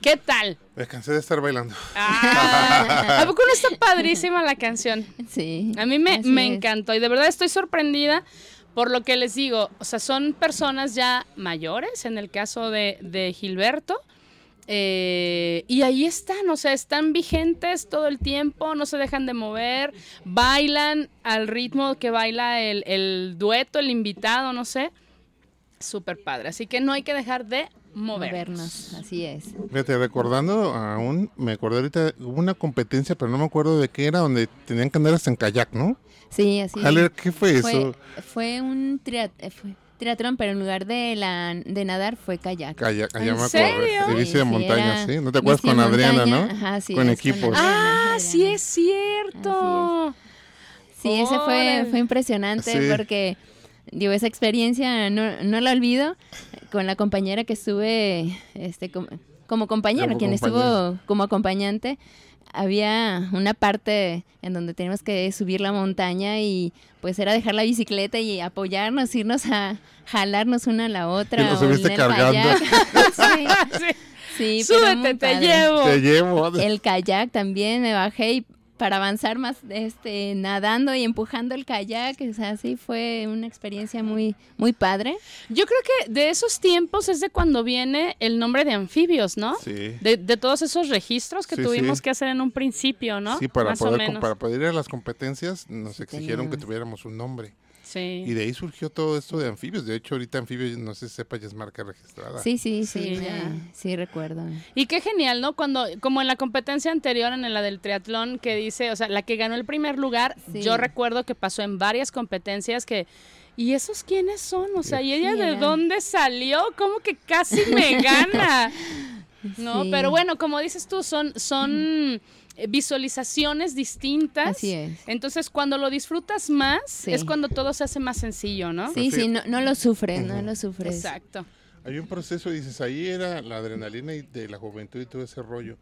S3: ¿Qué tal?
S4: Me cansé de estar bailando.
S3: Ah, <laughs> ¿A poco no está padrísima la canción?
S5: Sí.
S3: A mí me, me encantó y de verdad estoy sorprendida por lo que les digo. O sea, son personas ya mayores, en el caso de, de Gilberto. eh, y ahí están, o sea, están vigentes todo el tiempo, no se dejan de mover, bailan al ritmo que baila el, el dueto, el invitado, no sé. Súper padre. Así que no hay que dejar de movernos.
S5: Movernos, así es.
S4: Fíjate, recordando aún, me acordé ahorita, hubo una competencia, pero no me acuerdo de qué era, donde tenían que andar hasta en kayak, ¿no?
S5: Sí, así
S4: Haller, ¿qué fue,
S5: fue,
S4: eso?
S5: fue un eh, fue triatlón, pero en lugar de la de nadar fue kayak.
S4: Kayak, allá
S3: ¿En
S4: me
S3: serio?
S4: acuerdo. De bici de
S5: Sí,
S4: montaña,
S5: era
S4: ¿sí? ¿No te acuerdas
S5: bici
S4: con Adriana,
S5: montaña,
S4: no?
S5: Ajá, así
S4: con
S5: es, con
S4: equipos.
S3: Ah,
S5: Adriana.
S3: sí es cierto.
S5: Sí, ese fue, fue impresionante
S4: Sí.
S5: porque, digo, esa experiencia no, no la olvido con la compañera que estuve, este, como, como compañera,
S4: Como
S5: quien
S4: compañera.
S5: estuvo como acompañante. Había una parte en donde teníamos que subir la montaña y pues era dejar la bicicleta y apoyarnos, irnos a jalarnos una a la otra.
S4: Y
S5: en
S4: subiste
S5: el
S4: cargando. <laughs>
S5: kayak. <laughs> sí,
S3: Sí. Súbete, te llevo.
S4: Te llevo.
S5: El kayak también me bajé y para avanzar más este nadando y empujando el kayak, o sea, sí fue una experiencia muy muy padre.
S3: Yo creo que de esos tiempos es de cuando viene el nombre de anfibios, ¿no?
S4: Sí.
S3: De, de todos esos registros que
S4: Sí,
S3: tuvimos
S4: sí.
S3: que hacer en un principio, ¿no?
S4: Sí, para
S3: Más
S4: poder,
S3: menos.
S4: para poder ir a las competencias nos exigieron que tuviéramos un nombre.
S3: Sí.
S4: Y de ahí surgió todo esto de anfibios. De hecho, ahorita anfibios, no sé si sepa, ya es marca registrada.
S5: Sí, sí, sí,
S3: Sí,
S5: me-
S3: ya.
S5: sí recuerdo.
S3: Y qué genial, ¿no? Cuando, como en la competencia anterior, en la del triatlón, que dice, o sea, la que ganó el primer lugar,
S5: Sí.
S3: yo recuerdo que pasó en varias competencias que, ¿y esos quiénes son? O sea, ¿y ella
S5: Sí,
S3: de
S5: era-
S3: dónde salió? ¿Cómo que casi me gana? <laughs> No,
S5: Sí.
S3: pero bueno, como dices tú, son, son <clears throat> visualizaciones distintas.
S5: Así es.
S3: Entonces, cuando lo disfrutas más,
S5: Sí.
S3: es cuando todo se hace más sencillo, ¿no?
S5: Sí,
S4: sí.
S5: sí, no, no lo sufres, no lo sufres.
S3: Exacto.
S4: Hay un proceso, dices, ahí era la adrenalina y de la juventud y todo ese rollo.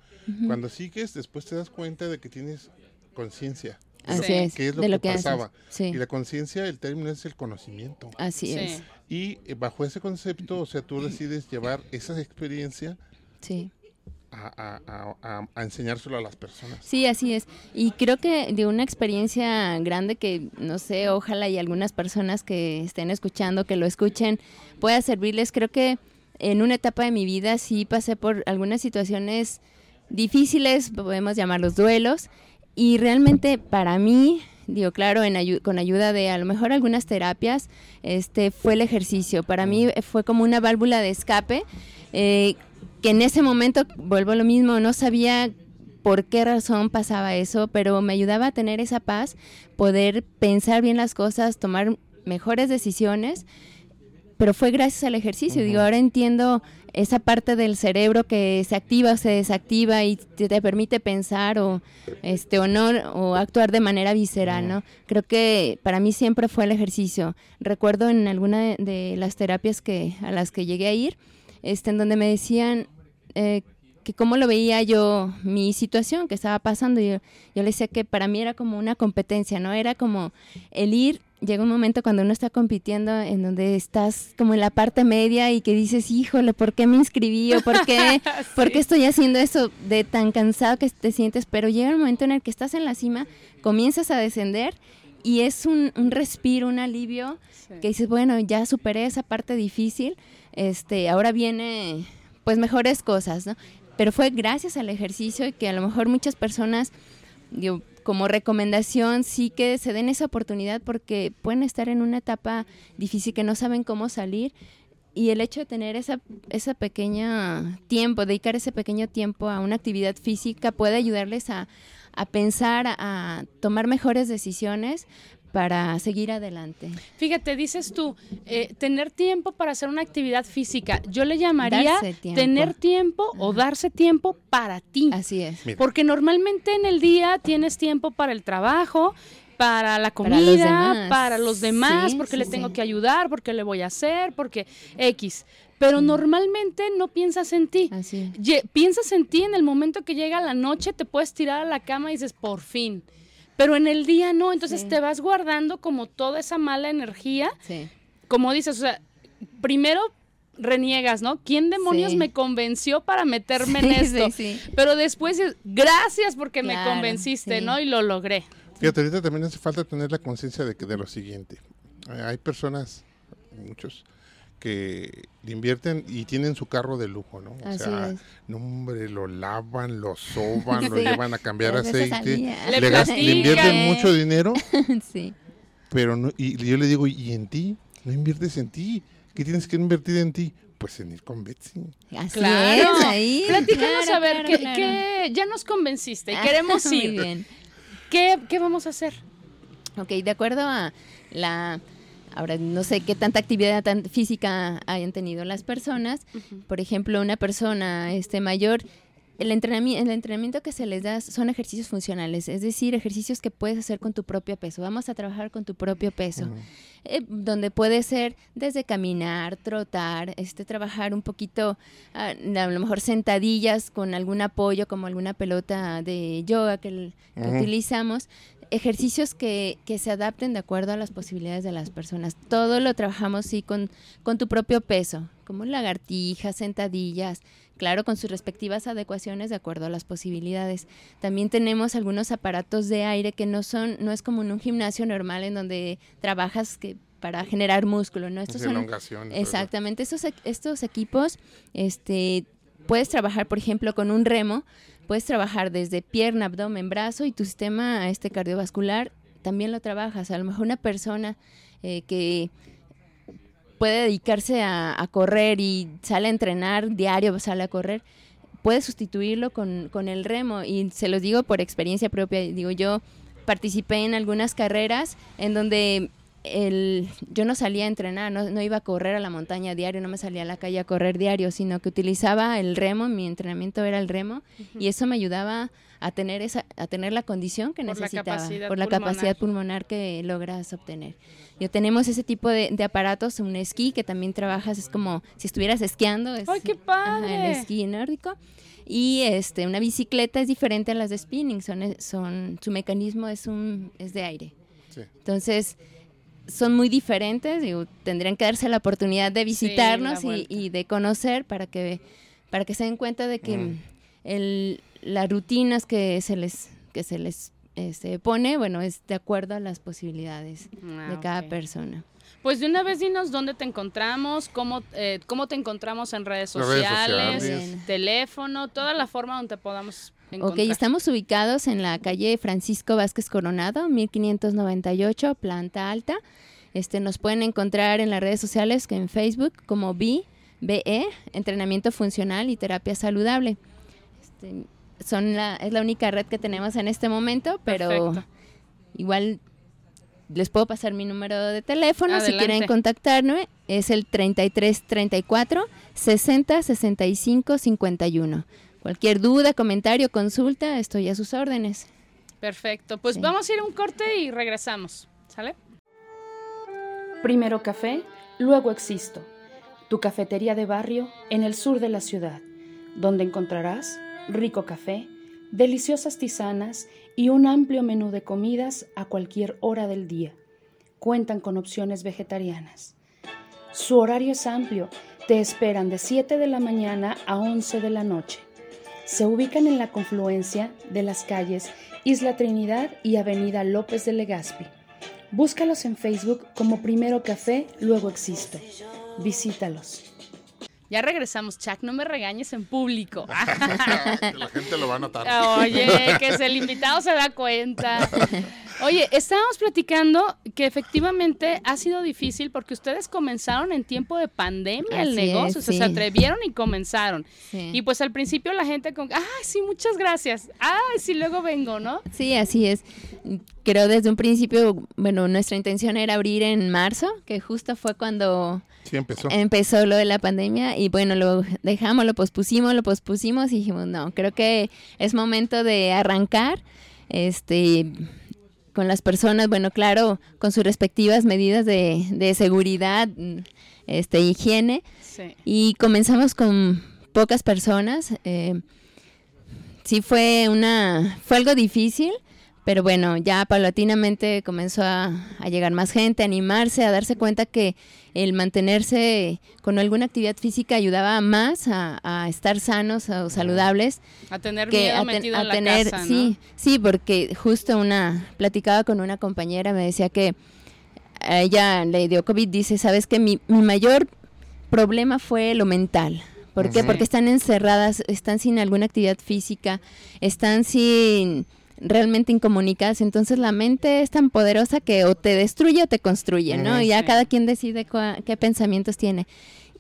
S4: Cuando sigues, después te das cuenta de que tienes conciencia.
S5: Así es,
S4: qué es lo
S5: de
S4: que,
S5: lo que
S4: pasaba.
S5: Sí.
S4: Y la conciencia, el término es el conocimiento.
S5: Así
S3: Sí.
S5: es.
S4: Y eh, bajo ese concepto, o sea, tú decides llevar esa experiencia
S5: Sí.
S4: A, a- a- enseñárselo a las personas.
S5: Sí, así es. Y creo que de una experiencia grande que, no sé, ojalá y algunas personas que estén escuchando, que lo escuchen, pueda servirles. Creo que en una etapa de mi vida sí pasé por algunas situaciones difíciles, podemos llamarlos duelos, y realmente para mí, digo, claro, en ayu- con ayuda de a lo mejor algunas terapias, este fue el ejercicio. Para mí fue como una válvula de escape, eh, que en ese momento, vuelvo a lo mismo, no sabía por qué razón pasaba eso, pero me ayudaba a tener esa paz, poder pensar bien las cosas, tomar mejores decisiones, pero fue gracias al ejercicio. Digo, ahora entiendo esa parte del cerebro que se activa o se desactiva y te, te permite pensar o este o no o actuar de manera visceral, ¿no? Creo que para mí siempre fue el ejercicio. Recuerdo en alguna de, de las terapias que a las que llegué a ir, este en donde me decían eh, que cómo lo veía yo mi situación que estaba pasando. Yo, yo le decía que para mí era como una competencia, ¿no? Era como el ir, llega un momento cuando uno está compitiendo en donde estás como en la parte media y que dices, híjole, ¿por qué me inscribí? ¿O por qué, <laughs> ¿por qué estoy haciendo eso de tan cansado que te sientes? Pero llega el momento en el que estás en la cima, comienzas a descender y es un, un respiro, un alivio que dices, bueno, ya superé esa parte difícil, este, ahora viene pues mejores cosas, ¿no? Pero fue gracias al ejercicio y que a lo mejor muchas personas, digo, como recomendación, sí que se den esa oportunidad porque pueden estar en una etapa difícil que no saben cómo salir y el hecho de tener esa, esa pequeña tiempo, dedicar ese pequeño tiempo a una actividad física puede ayudarles a, a pensar, a, a tomar mejores decisiones para seguir adelante.
S3: Fíjate, dices tú, eh, tener tiempo para hacer una actividad física. Yo le llamaría
S5: tiempo.
S3: tener tiempo o darse tiempo para ti.
S5: Así es.
S4: Mira.
S3: Porque normalmente en el día tienes tiempo para el trabajo, para la
S5: Para los
S3: comida,
S5: demás.
S3: para los demás,
S5: Sí,
S3: porque
S5: sí,
S3: le tengo
S5: sí.
S3: que ayudar, porque le voy a hacer, porque X. Pero normalmente no piensas en ti.
S5: Así es.
S3: Ye- piensas en ti en el momento que llega la noche, te puedes tirar a la cama y dices, por fin. Pero en el día no, entonces
S5: Sí.
S3: te vas guardando como toda esa mala energía
S5: Sí.
S3: como dices, o sea, primero reniegas, ¿no? ¿Quién demonios
S5: Sí.
S3: me convenció para meterme
S5: Sí,
S3: en esto?
S5: sí, sí.
S3: Pero después, es, gracias porque me convenciste,
S5: sí.
S3: ¿no? Y lo logré.
S4: Fíjate, ahorita también hace falta tener la conciencia de, que- de lo siguiente. Hay personas, muchos, que le invierten y tienen su carro de lujo, ¿no? O
S5: Así
S4: sea,
S5: es.
S4: no, hombre, lo lavan, lo soban, lo <laughs> llevan a cambiar
S5: al
S4: aceite.
S3: Le
S4: Le, gas- le invierten mucho dinero, <laughs>
S5: sí.
S4: pero no, y yo le digo, ¿y en ti? No inviertes en ti. ¿Qué tienes que invertir en ti? Pues en ir con Betsy.
S5: Así
S3: Claro.
S5: es, ahí.
S3: Platícanos
S5: claro,
S3: a ver,
S5: claro,
S3: ¿qué,
S5: claro.
S3: qué- ya nos convenciste y
S5: Ah,
S3: queremos <laughs>
S5: muy
S3: ir.
S5: bien.
S3: ¿Qué, ¿Qué vamos a hacer?
S5: Ok, de acuerdo a la... Ahora, no sé qué tanta actividad tan física hayan tenido las personas. Por ejemplo, una persona este, mayor, el entrenamiento, el entrenamiento que se les da son ejercicios funcionales, es decir, ejercicios que puedes hacer con tu propio peso. Vamos a trabajar con tu propio peso. eh, donde puede ser desde caminar, trotar, este, trabajar un poquito, ah, a lo mejor sentadillas con algún apoyo, como alguna pelota de yoga que, el- que
S4: Ujú.
S5: utilizamos, ejercicios que, que se adapten de acuerdo a las posibilidades de las personas. Todo lo trabajamos sí con, con tu propio peso, como lagartijas, sentadillas, claro, con sus respectivas adecuaciones de acuerdo a las posibilidades. También tenemos algunos aparatos de aire que no son, no es como en un gimnasio normal en donde trabajas que para generar músculo, ¿no? Estos son. Exactamente, estos, estos equipos, este, puedes trabajar, por ejemplo, con un remo, puedes trabajar desde pierna, abdomen, brazo y tu sistema este cardiovascular también lo trabajas. A lo mejor una persona eh, que puede dedicarse a, a correr y sale a entrenar diario, sale a correr, puede sustituirlo con, con el remo. Y se los digo por experiencia propia. Digo, yo participé en algunas carreras en donde el, yo no salía a entrenar, no, no iba a correr a la montaña diario, no me salía a la calle a correr diario, sino que utilizaba el remo, mi entrenamiento era el remo, y eso me ayudaba a tener esa, a tener la condición que
S3: Por
S5: necesitaba, por la
S3: pulmonar.
S5: capacidad pulmonar que logras obtener. Yo tenemos ese tipo de, de aparatos, un esquí que también trabajas, es como si estuvieras esquiando. Es,
S3: ¡Ay, qué
S5: ajá,
S3: padre!
S5: el esquí nórdico. Y este, una bicicleta es diferente a las de spinning, son, son, su mecanismo es, un, es de aire.
S4: Sí.
S5: Entonces, son muy diferentes, digo, tendrían que darse la oportunidad de visitarnos y, de conocer para que, para que se den cuenta de que
S4: Mm.
S5: el, las rutinas que se les, que se les este, pone, bueno, es de acuerdo a las posibilidades
S3: Ah,
S5: de cada
S3: ok.
S5: persona.
S3: Pues de una vez dinos dónde te encontramos, cómo, eh, cómo te encontramos en redes
S4: Las redes
S3: sociales,
S5: sociales.
S3: teléfono, toda la forma donde podamos
S5: Ok, estamos ubicados en la calle Francisco Vázquez Coronado, 1598, planta alta. Este, nos pueden encontrar en las redes sociales que en Facebook como BE, Entrenamiento Funcional y Terapia Saludable. Este, son la, es la única red que tenemos en este momento, pero
S3: Perfecto.
S5: igual les puedo pasar mi número de teléfono si quieren contactarme. Es el 33 34 60 65 51. Cualquier duda, comentario, consulta, estoy a sus órdenes.
S3: Perfecto. Pues
S5: Sí.
S3: vamos a ir a un corte y regresamos. ¿Sale?
S6: Primero café, luego existo. Tu cafetería de barrio en el sur de la ciudad, donde encontrarás rico café, deliciosas tisanas y un amplio menú de comidas a cualquier hora del día. Cuentan con opciones vegetarianas. Su horario es amplio, te esperan de 7 de la mañana a 11 de la noche. Se ubican en la confluencia de las calles Isla Trinidad y Avenida López de Legazpi. Búscalos en Facebook como Primero Café, luego Existo. Visítalos.
S3: Ya regresamos, Chuck. No me regañes en público. <laughs>
S4: La gente lo va a notar.
S3: Oye, que <laughs> si el invitado se da cuenta. Oye, estábamos platicando que efectivamente ha sido difícil porque ustedes comenzaron en tiempo de pandemia el negocio,
S5: es,
S3: o sea, se atrevieron y comenzaron.
S5: Sí.
S3: Y pues al principio la gente con, ay, sí, muchas gracias. Ay, sí, luego vengo, ¿no?
S5: Sí, así es. Creo desde un principio, bueno, nuestra intención era abrir en marzo, que justo fue cuando
S4: Sí, empezó.
S5: empezó lo de la pandemia y bueno, lo dejamos, lo pospusimos, lo pospusimos y dijimos, no, creo que es momento de arrancar, este, con las personas, bueno, claro, con sus respectivas medidas de, de seguridad, este, higiene
S3: Sí.
S5: y comenzamos con pocas personas. eh, sí fue una, fue algo difícil pero bueno, ya paulatinamente comenzó a, llegar más gente, a animarse, a darse cuenta que el mantenerse con alguna actividad física ayudaba más a, estar sanos o saludables.
S3: A tener que miedo metido en la casa,
S5: Sí, sí, porque justo una, platicaba con una compañera, me decía que a ella le dio COVID, dice, sabes que mi, mi mayor problema fue lo mental. ¿Por qué? Porque están encerradas, están sin alguna actividad física, están sin realmente incomunicadas, entonces la mente es tan poderosa que o te destruye o te construye, ¿no? Y ya cada quien decide qué pensamientos tiene.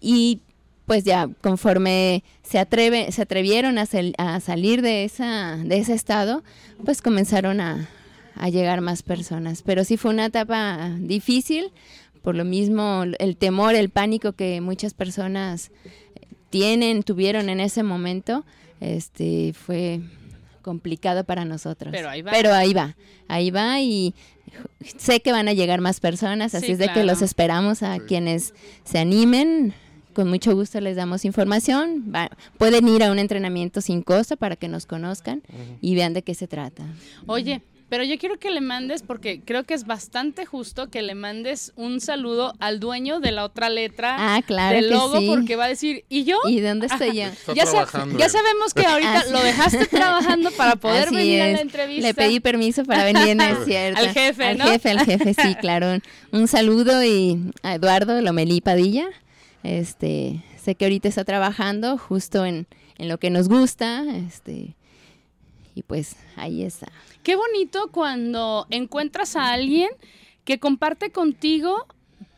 S5: Y pues ya conforme se atreve se atrevieron a, a salir de esa de ese estado, pues comenzaron a, a llegar más personas, pero sí fue una etapa difícil, por lo mismo el temor, el pánico que muchas personas tienen, tuvieron en ese momento, este fue complicado para nosotros.
S3: Pero ahí va.
S5: Pero ahí va, ahí va y sé que van a llegar más personas, así es de que los esperamos a quienes se animen. Con mucho gusto les damos información. pueden ir a un entrenamiento sin costo para que nos conozcan y vean de qué se trata.
S3: Oye, pero yo quiero que le mandes, porque creo que es bastante justo que le mandes un saludo al dueño de la otra letra
S5: ah, claro
S3: del logo, porque va a decir, ¿y yo?
S5: ¿Y dónde estoy yo?
S3: Ya, ya, sabemos que ahorita lo dejaste trabajando para poder venir a la entrevista.
S5: Le pedí permiso para venir, no es <laughs> cierto.
S3: al jefe, ¿no?
S5: Al jefe, al jefe, sí, <laughs> claro. Un saludo y a Eduardo Lomelí Padilla. Este, sé que ahorita está trabajando justo en, en lo que nos gusta, este, y pues ahí está.
S3: Qué bonito cuando encuentras a alguien que comparte contigo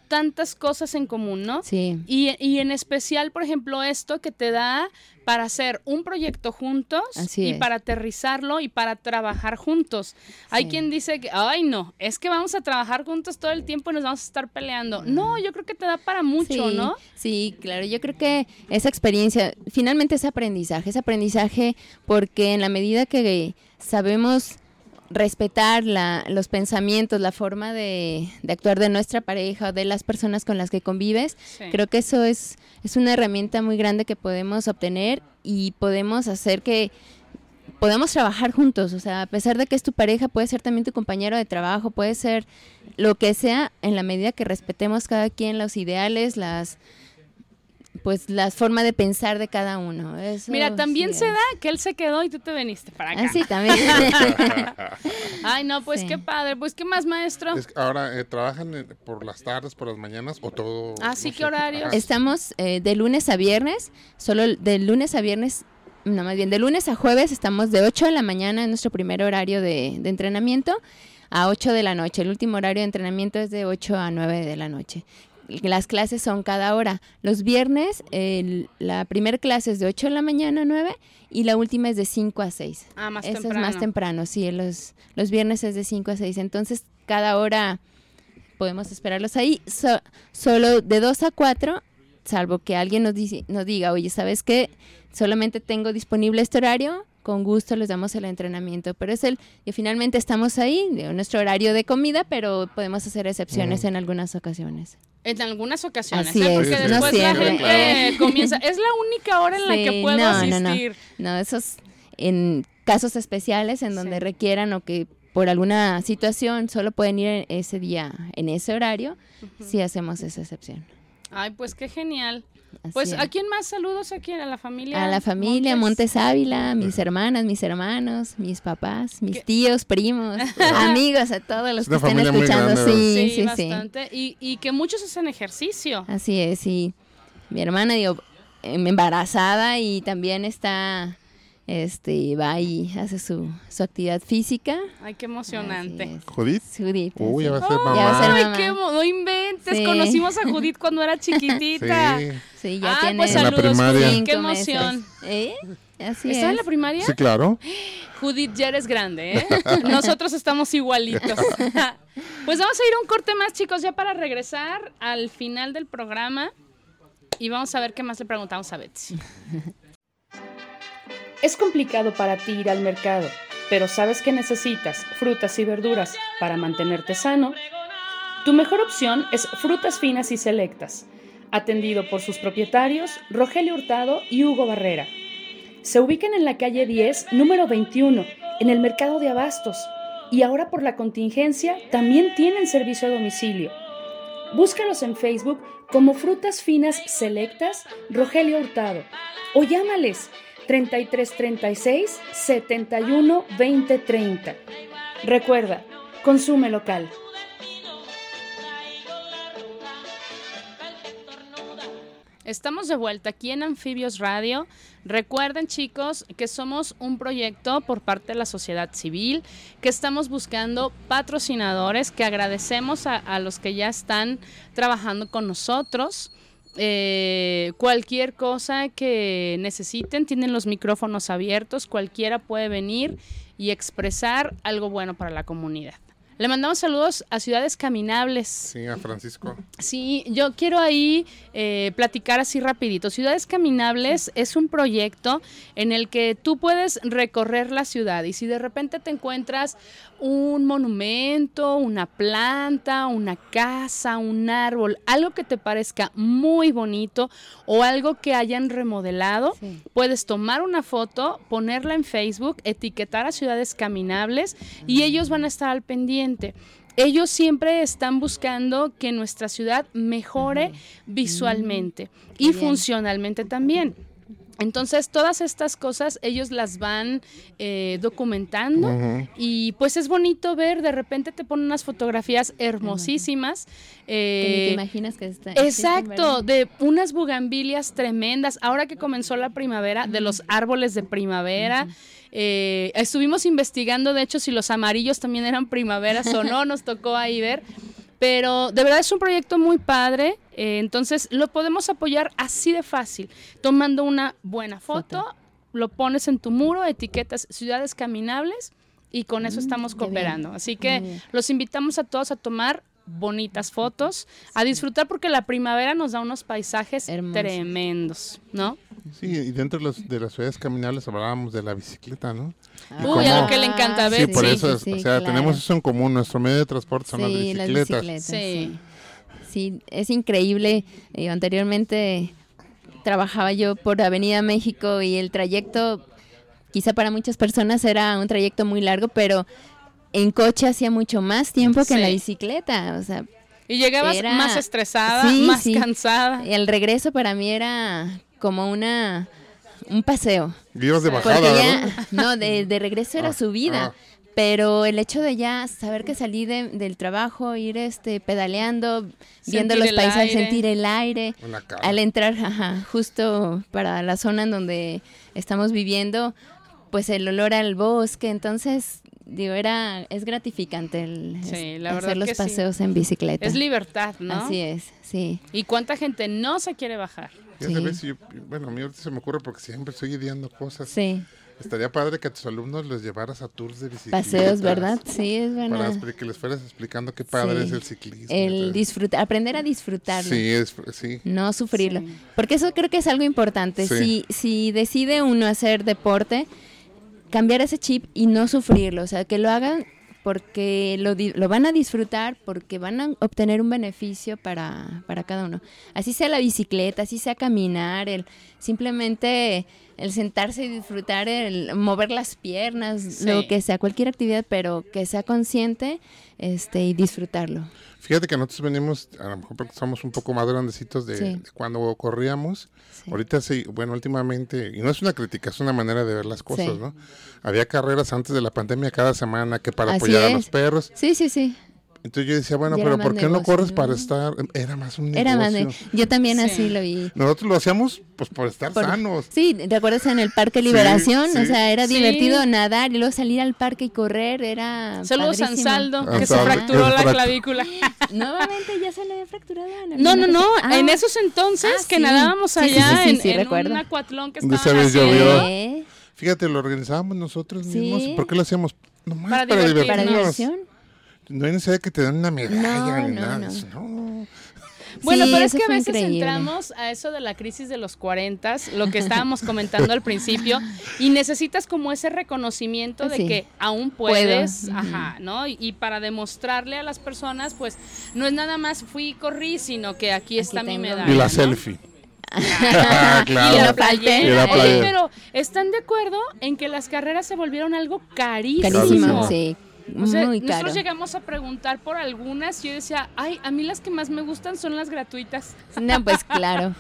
S3: tantas cosas en común, ¿no?
S5: Sí.
S3: Y, y, en especial, por ejemplo, esto que te da para hacer un proyecto juntos y para aterrizarlo y para trabajar juntos. Hay quien dice que, ay, no, es que vamos a trabajar juntos todo el tiempo y nos vamos a estar peleando. No, yo creo que te da para mucho, ¿no?
S5: Sí, claro, yo creo que esa experiencia, finalmente es aprendizaje, es aprendizaje porque en la medida que sabemos respetar la, los pensamientos, la forma de, actuar de nuestra pareja o de las personas con las que convives, creo que eso es, es una herramienta muy grande que podemos obtener y podemos hacer que podemos trabajar juntos, o sea, a pesar de que es tu pareja, puede ser también tu compañero de trabajo, puede ser lo que sea, en la medida que respetemos cada quien los ideales, las pues la forma de pensar de cada uno.
S3: Mira, también se da que él se quedó y tú te viniste para acá.
S5: Ah, sí, también. <laughs>
S3: Ay, no, pues qué padre. Pues, ¿qué más, maestro?
S4: ahora, eh, ¿trabajan por las tardes, por las mañanas o todo?
S3: Ah, sí, ¿qué horarios?
S5: Estamos eh, de lunes a viernes, solo de lunes a viernes, no, más bien de lunes a jueves estamos de 8 de la mañana en nuestro primer horario de, de entrenamiento a 8 de la noche. El último horario de entrenamiento es de 8 a 9 de la noche las clases son cada hora. Los viernes, la primera clase es de 8 de la mañana a 9 y la última es de 5 a 6.
S3: Ah, más
S5: Eso
S3: temprano.
S5: es más temprano, sí. Los, los viernes es de 5 a 6. Entonces, cada hora podemos esperarlos ahí. solo de 2 a 4, salvo que alguien nos, nos diga, oye, ¿sabes qué? Solamente tengo disponible este horario con gusto les damos el entrenamiento, pero es el, y finalmente estamos ahí, nuestro horario de comida, pero podemos hacer excepciones en algunas ocasiones.
S3: En algunas ocasiones, ¿eh? porque después la gente comienza, es la única hora en la que puedo asistir.
S5: No, no, no, esos en casos especiales en donde requieran o que por alguna situación solo pueden ir ese día en ese horario, sí hacemos esa excepción.
S3: Ay, pues qué genial pues, ¿a quién más saludos? ¿A quién? ¿A la familia?
S5: A la familia Montes, Ávila, mis hermanas, mis hermanos, mis papás, mis tíos, primos, <laughs> amigos, a todos los que estén escuchando. sí, sí, sí,
S3: bastante. Y, y que muchos hacen ejercicio.
S5: Así es, y mi hermana, digo, em, embarazada y también está este va y hace su, su actividad física.
S3: Ay, qué emocionante.
S4: ¿Judith?
S5: Judith.
S4: Uy, ya va a ser mamá.
S3: Ay, qué no inventes. Conocimos a Judith cuando era <laughs> chiquitita.
S5: Sí, sí ya tiene
S3: pues saludos, Judith. Qué emoción.
S5: ¿Eh? Así
S3: ¿Estás en la primaria?
S4: Sí, claro. <gasps>
S3: Judith ya eres grande, ¿eh? <laughs> Nosotros estamos igualitos. <laughs> pues vamos a ir a un corte más, chicos, ya para regresar al final del programa. Y vamos a ver qué más le preguntamos a Betsy.
S6: Es complicado para ti ir al mercado, pero sabes que necesitas frutas y verduras para mantenerte sano. Tu mejor opción es Frutas Finas y Selectas, atendido por sus propietarios Rogelio Hurtado y Hugo Barrera. Se ubican en la calle 10, número 21, en el mercado de Abastos. y ahora por la contingencia también tienen servicio a domicilio. Búscalos en Facebook como Frutas Finas Selectas Rogelio Hurtado o llámales 3336 71 20 30. Recuerda, consume local.
S3: Estamos de vuelta aquí en Anfibios Radio. Recuerden chicos que somos un proyecto por parte de la sociedad civil, que estamos buscando patrocinadores, que agradecemos a, a los que ya están trabajando con nosotros. Eh, cualquier cosa que necesiten, tienen los micrófonos abiertos, cualquiera puede venir y expresar algo bueno para la comunidad. Le mandamos saludos a Ciudades Caminables.
S4: Sí, a Francisco.
S3: Sí, yo quiero ahí eh, platicar así rapidito. Ciudades Caminables es un proyecto en el que tú puedes recorrer la ciudad y si de repente te encuentras un monumento, una planta, una casa, un árbol, algo que te parezca muy bonito o algo que hayan remodelado,
S5: Sí.
S3: puedes tomar una foto, ponerla en Facebook, etiquetar a Ciudades Caminables y ellos van a estar al pendiente. Ellos siempre están buscando que nuestra ciudad mejore visualmente y
S5: bien.
S3: funcionalmente también. Entonces, todas estas cosas ellos las van eh, documentando y pues es bonito ver, de repente te ponen unas fotografías hermosísimas.
S5: Que ni te
S3: eh,
S5: imaginas que está.
S3: Exacto, de unas bugambilias tremendas. Ahora que comenzó la primavera, de los árboles de primavera. Eh, estuvimos investigando, de hecho, si los amarillos también eran primaveras o no, nos tocó ahí ver. Pero de verdad es un proyecto muy padre, eh, entonces lo podemos apoyar así de fácil, tomando una buena foto,
S5: Foto.
S3: lo pones en tu muro, etiquetas ciudades caminables y con eso
S5: Mm,
S3: estamos cooperando. Así que los invitamos a todos a tomar bonitas fotos, a disfrutar porque la primavera nos da unos paisajes
S5: Hermosos.
S3: tremendos, ¿no?
S4: Sí, y dentro de, los- de las ciudades caminables hablábamos de la bicicleta, ¿no?
S5: Ah,
S4: Y
S3: Uy,
S4: cómo-
S3: algo que le encanta ver,
S4: Sí, por
S3: sí,
S4: eso, es-
S5: sí,
S4: o sea,
S5: claro.
S4: tenemos eso en común. Nuestro medio de transporte son las bicicletas.
S3: Sí.
S5: Sí, es increíble. Eh, anteriormente trabajaba yo por Avenida México y el trayecto, quizá para muchas personas era un trayecto muy largo, pero en coche hacía mucho más tiempo que en la bicicleta. O sea,
S3: Y llegabas
S5: Era-
S3: más estresada,
S5: Sí,
S3: más
S5: sí.
S3: cansada.
S5: el regreso para mí era como una un paseo.
S4: De bajada,
S5: no, de, de regreso era
S4: Ah,
S5: subida.
S4: ah.
S5: Pero el hecho de ya saber que salí de- del trabajo, ir este pedaleando, viendo los paisajes,
S3: aire.
S5: sentir el aire, al entrar ajá, justo para la zona en donde estamos viviendo, pues el olor al bosque, entonces digo, era es gratificante el
S3: Sí, la
S5: hacer los
S3: que sí.
S5: paseos en bicicleta.
S3: Es libertad, ¿no?
S5: Así es, sí.
S3: ¿Y cuánta gente no se quiere bajar?
S5: Sí.
S4: sabes, yo- bueno, a mí ahorita se me ocurre porque siempre estoy ideando cosas.
S5: Sí,
S4: Estaría padre que a tus alumnos los llevaras a tours de bicicleta.
S5: paseos, ¿verdad? Sí, es
S4: Para
S5: verdad.
S4: expli- que les fueras explicando qué padre
S5: Sí.
S4: es el ciclismo.
S5: El disfrutar, aprender a disfrutarlo.
S4: Sí, es, sí.
S5: No sufrirlo.
S3: Sí.
S5: Porque eso creo que es algo importante.
S4: Sí.
S5: Si, si decide uno hacer deporte, cambiar ese chip y no sufrirlo. O sea, que lo hagan porque lo, lo van a disfrutar, porque van a obtener un beneficio para, para cada uno. Así sea la bicicleta, así sea caminar, el simplemente el sentarse y disfrutar, el mover las piernas,
S3: Sí.
S5: lo que sea, cualquier actividad, pero que sea consciente este, y disfrutarlo.
S4: Fíjate que nosotros venimos, a lo mejor porque somos un poco más grandecitos de,
S5: Sí.
S4: de cuando corríamos.
S5: Sí.
S4: Ahorita sí, bueno, últimamente, y no es una crítica, es una manera de ver las cosas,
S5: Sí.
S4: ¿no? Había carreras antes de la pandemia cada semana que para
S5: Así
S4: apoyar a los perros.
S5: Sí, sí, sí.
S4: Entonces yo decía, bueno, pero ¿por qué no
S5: negocio,
S4: corres
S5: ¿no?
S4: para estar? Era más un negocio.
S5: Era más de- yo también
S3: Sí.
S5: así lo vi.
S4: Nosotros lo hacíamos pues por estar
S5: Por-
S4: sanos.
S5: Sí, ¿te acuerdas en el Parque Liberación?
S4: sí.
S5: O sea, era
S3: Sí.
S5: divertido nadar y luego salir al parque y correr, era
S3: Saludos a. Ansaldo,
S4: Ah,
S3: que se fracturó la clavícula. <laughs>
S5: Nuevamente ya se le había fracturado. en
S3: No, no, no,
S5: ocasión.
S3: en
S5: Ah,
S3: esos entonces
S5: Ah,
S3: que
S5: sí.
S3: nadáamos
S5: Sí, sí,
S3: allá
S5: sí, sí,
S3: en,
S5: sí,
S3: en un acuatlón que
S4: llovió.
S5: ¿eh?
S4: Fíjate, lo organizábamos nosotros
S5: Sí.
S4: mismos. ¿Por qué lo hacíamos? Nomás
S3: Para
S4: para,
S3: divertirnos.
S5: Para diversión.
S4: No hay necesidad de que te den una medalla
S5: No,
S4: ni
S5: no,
S4: nada.
S5: no.
S4: de eso, no.
S3: Bueno,
S5: Sí,
S3: pero es que a veces
S5: increíble.
S3: entramos a eso de la crisis de los 40, lo que estábamos comentando al principio, y necesitas como ese reconocimiento de
S5: Sí.
S3: que aún puedes, ajá, ¿no? Y, y para demostrarle a las personas, pues, no es nada más fui y corrí, sino que aquí, está mi
S5: tengo mi-
S3: medalla.
S4: Y la
S3: ¿no?
S4: selfie. <laughs>
S3: Y
S4: claro.
S3: la
S5: no falte.
S3: playera.
S4: Y la
S3: Oye, pero ¿están de acuerdo en que las carreras se volvieron algo carísimo?
S5: Carísimo,
S4: Carísimo.
S5: sí.
S3: O sea,
S5: muy caro.
S3: nosotros llegamos a preguntar por algunas y yo decía, ay, a mí las que más me gustan son las gratuitas.
S5: No, pues <laughs> claro.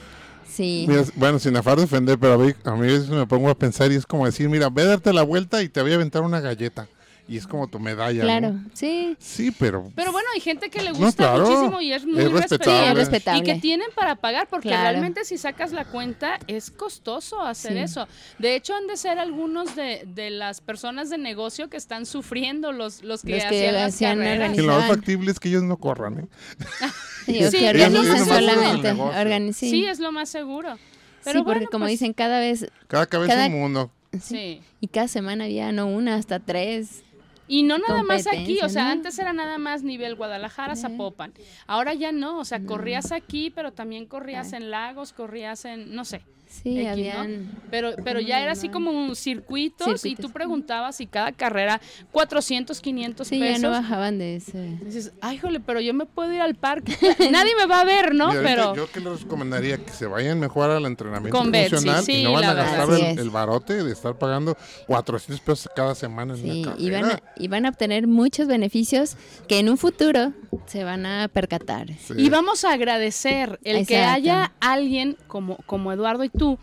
S5: Sí.
S4: Mira, bueno, sin afán de ofender, pero a mí, a mí a veces me pongo a pensar y es como decir, mira, ve a darte la vuelta y te voy a aventar una galleta. Y es como tu medalla,
S5: Claro,
S4: ¿no?
S5: sí.
S4: Sí, pero...
S3: Pero bueno, hay gente que le
S4: No,
S3: gusta
S4: claro,
S3: muchísimo y es muy
S4: es respetable.
S5: Sí, es
S3: respetable. Y que tienen para pagar, porque
S5: Claro.
S3: realmente si sacas la cuenta es costoso hacer
S5: Sí.
S3: eso. De hecho, han de ser algunos de, de las personas de negocio que están sufriendo los, los que
S5: Los que
S3: hacían las
S5: hacían
S3: carreras.
S4: que lo más factible es que ellos no corran, ¿eh? <laughs>
S5: Sí, que
S3: es lo
S5: organizan
S3: más seguro.
S5: solamente.
S4: El negocio.
S5: organi- sí,
S3: es lo más seguro. Pero
S5: Sí, porque
S3: bueno,
S5: como
S3: pues,
S5: dicen, cada vez,
S4: Cada cabeza
S5: Cada-
S4: un mundo.
S3: Sí.
S5: y cada semana había no una, hasta tres.
S3: Y no nada más aquí, o sea,
S5: ¿no?
S3: antes era nada más nivel Guadalajara, Zapopan. Ahora ya no, o sea, corrías aquí, pero también corrías en Lagos, corrías en, no sé.
S5: Sí,
S3: X, ¿no?
S5: habían.
S3: Pero, pero ya era así como un circuitos, y tú preguntabas y cada carrera 400, 500
S5: Sí, ya
S3: pesos.
S5: no bajaban de ese.
S3: Dices, ay, jole, pero yo me puedo ir al parque. <laughs> <laughs> Nadie me va a ver, ¿no? Pero
S4: Yo que les recomendaría que se vayan mejor al entrenamiento
S3: Con Betsy,
S4: funcional
S3: sí,
S4: y no van a gastar el, barote de estar pagando 400 pesos cada semana en
S5: Sí,
S4: una
S5: y van,
S4: carrera.
S5: a, y van a obtener muchos beneficios que en un futuro se van a percatar.
S4: Sí.
S3: Y vamos a agradecer el que haya alguien como, como Eduardo y tú muito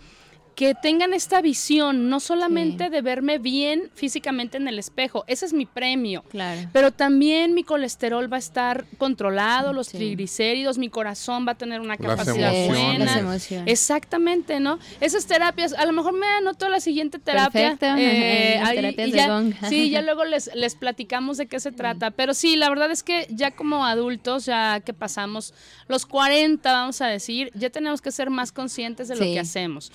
S3: que tengan esta visión, no solamente
S5: Sí.
S3: de verme bien físicamente en el espejo, ese es mi premio.
S5: Claro.
S3: Pero también mi colesterol va a estar controlado, los
S5: Sí.
S3: triglicéridos, mi corazón va a tener una capacidad buena.
S5: Las emociones.
S3: Exactamente, ¿no? Esas terapias, a lo mejor me anoto la siguiente terapia.
S5: Perfecto,
S3: eh, <laughs>
S5: las
S3: ahí,
S5: terapias de
S3: ya-
S5: Gong.
S3: Sí, ya <laughs> luego les, les platicamos de qué se trata. Pero sí, la verdad es que ya como adultos, ya que pasamos los 40, vamos a decir, ya tenemos que ser más conscientes de lo
S5: Sí.
S3: que hacemos.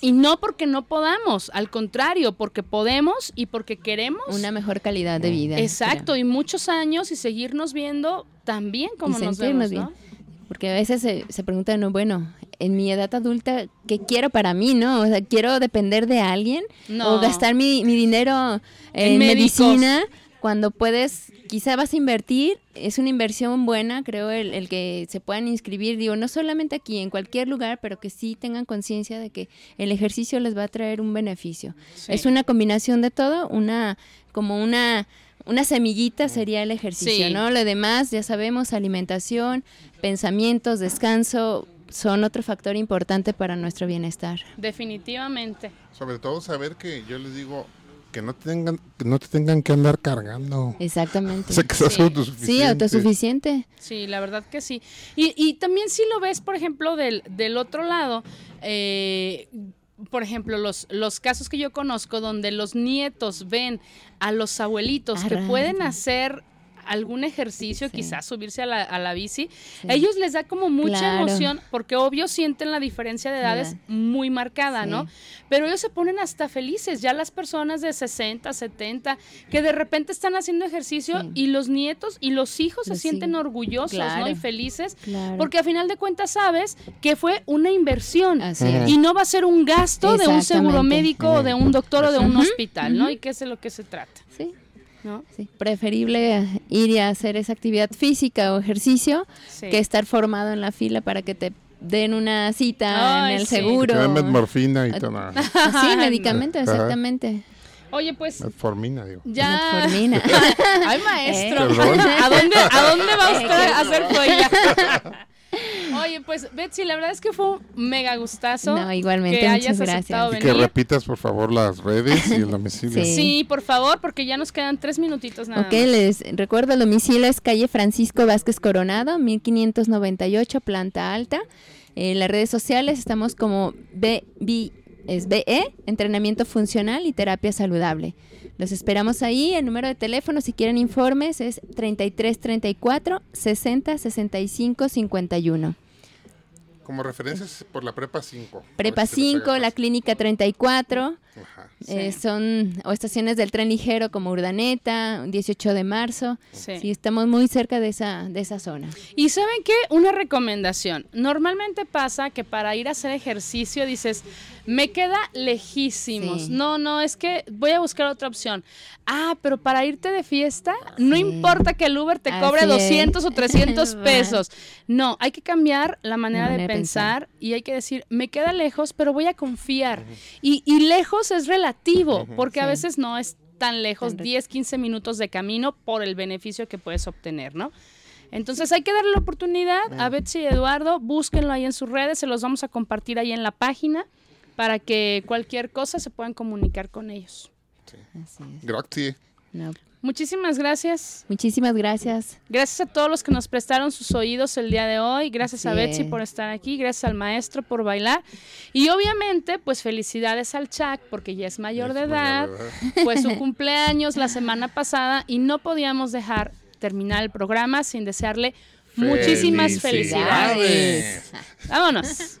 S3: Y no porque no podamos, al contrario, porque podemos y porque queremos.
S5: Una mejor calidad de vida.
S3: Exacto,
S5: creo.
S3: y muchos años y seguirnos viendo también como
S5: y
S3: nos vemos,
S5: bien.
S3: ¿no?
S5: Porque a veces se, se preguntan, no, bueno, en mi edad adulta, ¿qué quiero para mí, no? O sea, ¿quiero depender de alguien?
S3: No.
S5: ¿O gastar mi, mi dinero en,
S3: En
S5: medicina? Cuando puedes, quizá vas a invertir, es una inversión buena, creo, el, el que se puedan inscribir, digo, no solamente aquí, en cualquier lugar, pero que sí tengan conciencia de que el ejercicio les va a traer un beneficio.
S3: Sí.
S5: Es una combinación de todo, una, como una, una semillita sería el ejercicio,
S3: Sí.
S5: ¿no? Lo demás, ya sabemos, alimentación, pensamientos, descanso, son otro factor importante para nuestro bienestar.
S3: Definitivamente.
S4: Sobre todo saber que yo les digo que no tengan que no te tengan que andar cargando.
S5: Exactamente. <laughs>
S4: O sea, que seas
S3: Sí.
S4: autosuficiente.
S5: Sí, autosuficiente.
S3: Sí, la verdad que sí. Y, y también si lo ves, por ejemplo, del, del otro lado, eh, por ejemplo, los, los casos que yo conozco donde los nietos ven a los abuelitos que
S5: Arranca.
S3: pueden hacer algún ejercicio,
S5: Sí.
S3: quizás subirse a la, a la bici, ellos les da como mucha
S5: Claro.
S3: emoción, porque obvio sienten la diferencia de edades muy marcada,
S5: Sí.
S3: ¿no? Pero ellos se ponen hasta felices, ya las personas de 60, 70, que de repente están haciendo ejercicio
S5: Sí.
S3: y los nietos y los hijos se sienten orgullosos, ¿no? Y felices,
S5: Claro.
S3: porque a final de cuentas sabes que fue una inversión y no va a ser un gasto de un seguro médico o de un doctor o de un hospital, ¿no? Y que es de lo que se trata, ¿no?
S5: sí. Preferible ir y hacer esa actividad física o ejercicio
S3: Sí.
S5: que estar formado en la fila para que te den una cita
S3: Ay,
S5: en el
S3: sí.
S4: Que
S5: seguro.
S4: te den metmorfina y todo. <laughs> no,
S5: Sí, medicamento, exactamente.
S3: Oye, pues
S4: Metformina, digo.
S3: ya.
S5: Metformina. <laughs>
S3: Ay, maestro.
S5: Eh.
S3: ¿A dónde, ¿A dónde va usted a hacer joya? <laughs> Oye, pues Betsy, la verdad es que fue un mega gustazo.
S5: No, igualmente,
S3: que
S5: muchas
S3: hayas
S5: gracias.
S3: aceptado
S4: Y que repitas, por favor, las redes y el domicilio.
S5: Sí.
S3: Sí, por favor, porque ya nos quedan tres minutitos nada
S5: Ok,
S3: más.
S5: les recuerdo, el domicilio es calle Francisco Vázquez Coronado, 1598, planta alta. En las redes sociales estamos como BB, es BE, entrenamiento funcional y terapia saludable. Los esperamos ahí. El número de teléfono, si quieren informes, es 3334 60 65 51.
S4: Como referencias por la prepa 5.
S5: Prepa 5, la clínica 34.
S4: Ajá.
S5: eh, son o estaciones del tren ligero como Urdaneta, 18 de marzo.
S3: Sí.
S5: Sí, estamos muy cerca de esa, de esa zona.
S3: Y saben qué, una recomendación. Normalmente pasa que para ir a hacer ejercicio dices, me queda lejísimos.
S5: Sí.
S3: No, no, es que voy a buscar otra opción. Ah, pero para irte de fiesta, no
S5: Sí.
S3: importa que el Uber te
S5: Así
S3: cobre
S5: es.
S3: 200 o <laughs> 300
S5: Va.
S3: pesos. No, hay que cambiar la manera,
S5: manera
S3: de
S5: de
S3: pensar, y hay que decir, me queda lejos, pero voy a confiar. y, y lejos es relativo, porque a veces no es tan lejos, 10, 15 minutos de camino por el beneficio que puedes obtener, ¿no? Entonces hay que darle la oportunidad a Betsy y Eduardo, búsquenlo ahí en sus redes, se los vamos a compartir ahí en la página para que cualquier cosa se puedan comunicar con ellos.
S5: Así es.
S4: Gracias.
S5: No,
S3: Muchísimas gracias.
S5: Muchísimas gracias.
S3: Gracias a todos los que nos prestaron sus oídos el día de hoy. Gracias a Betsy por estar aquí. Gracias al maestro por bailar. Y obviamente, pues felicidades al Chac porque ya es mayor de
S4: Es mayor
S3: edad.
S4: de
S3: Fue su <laughs> cumpleaños la semana pasada y no podíamos dejar terminar el programa sin desearle muchísimas felicidades.
S4: Felicidades. <laughs>
S3: Vámonos.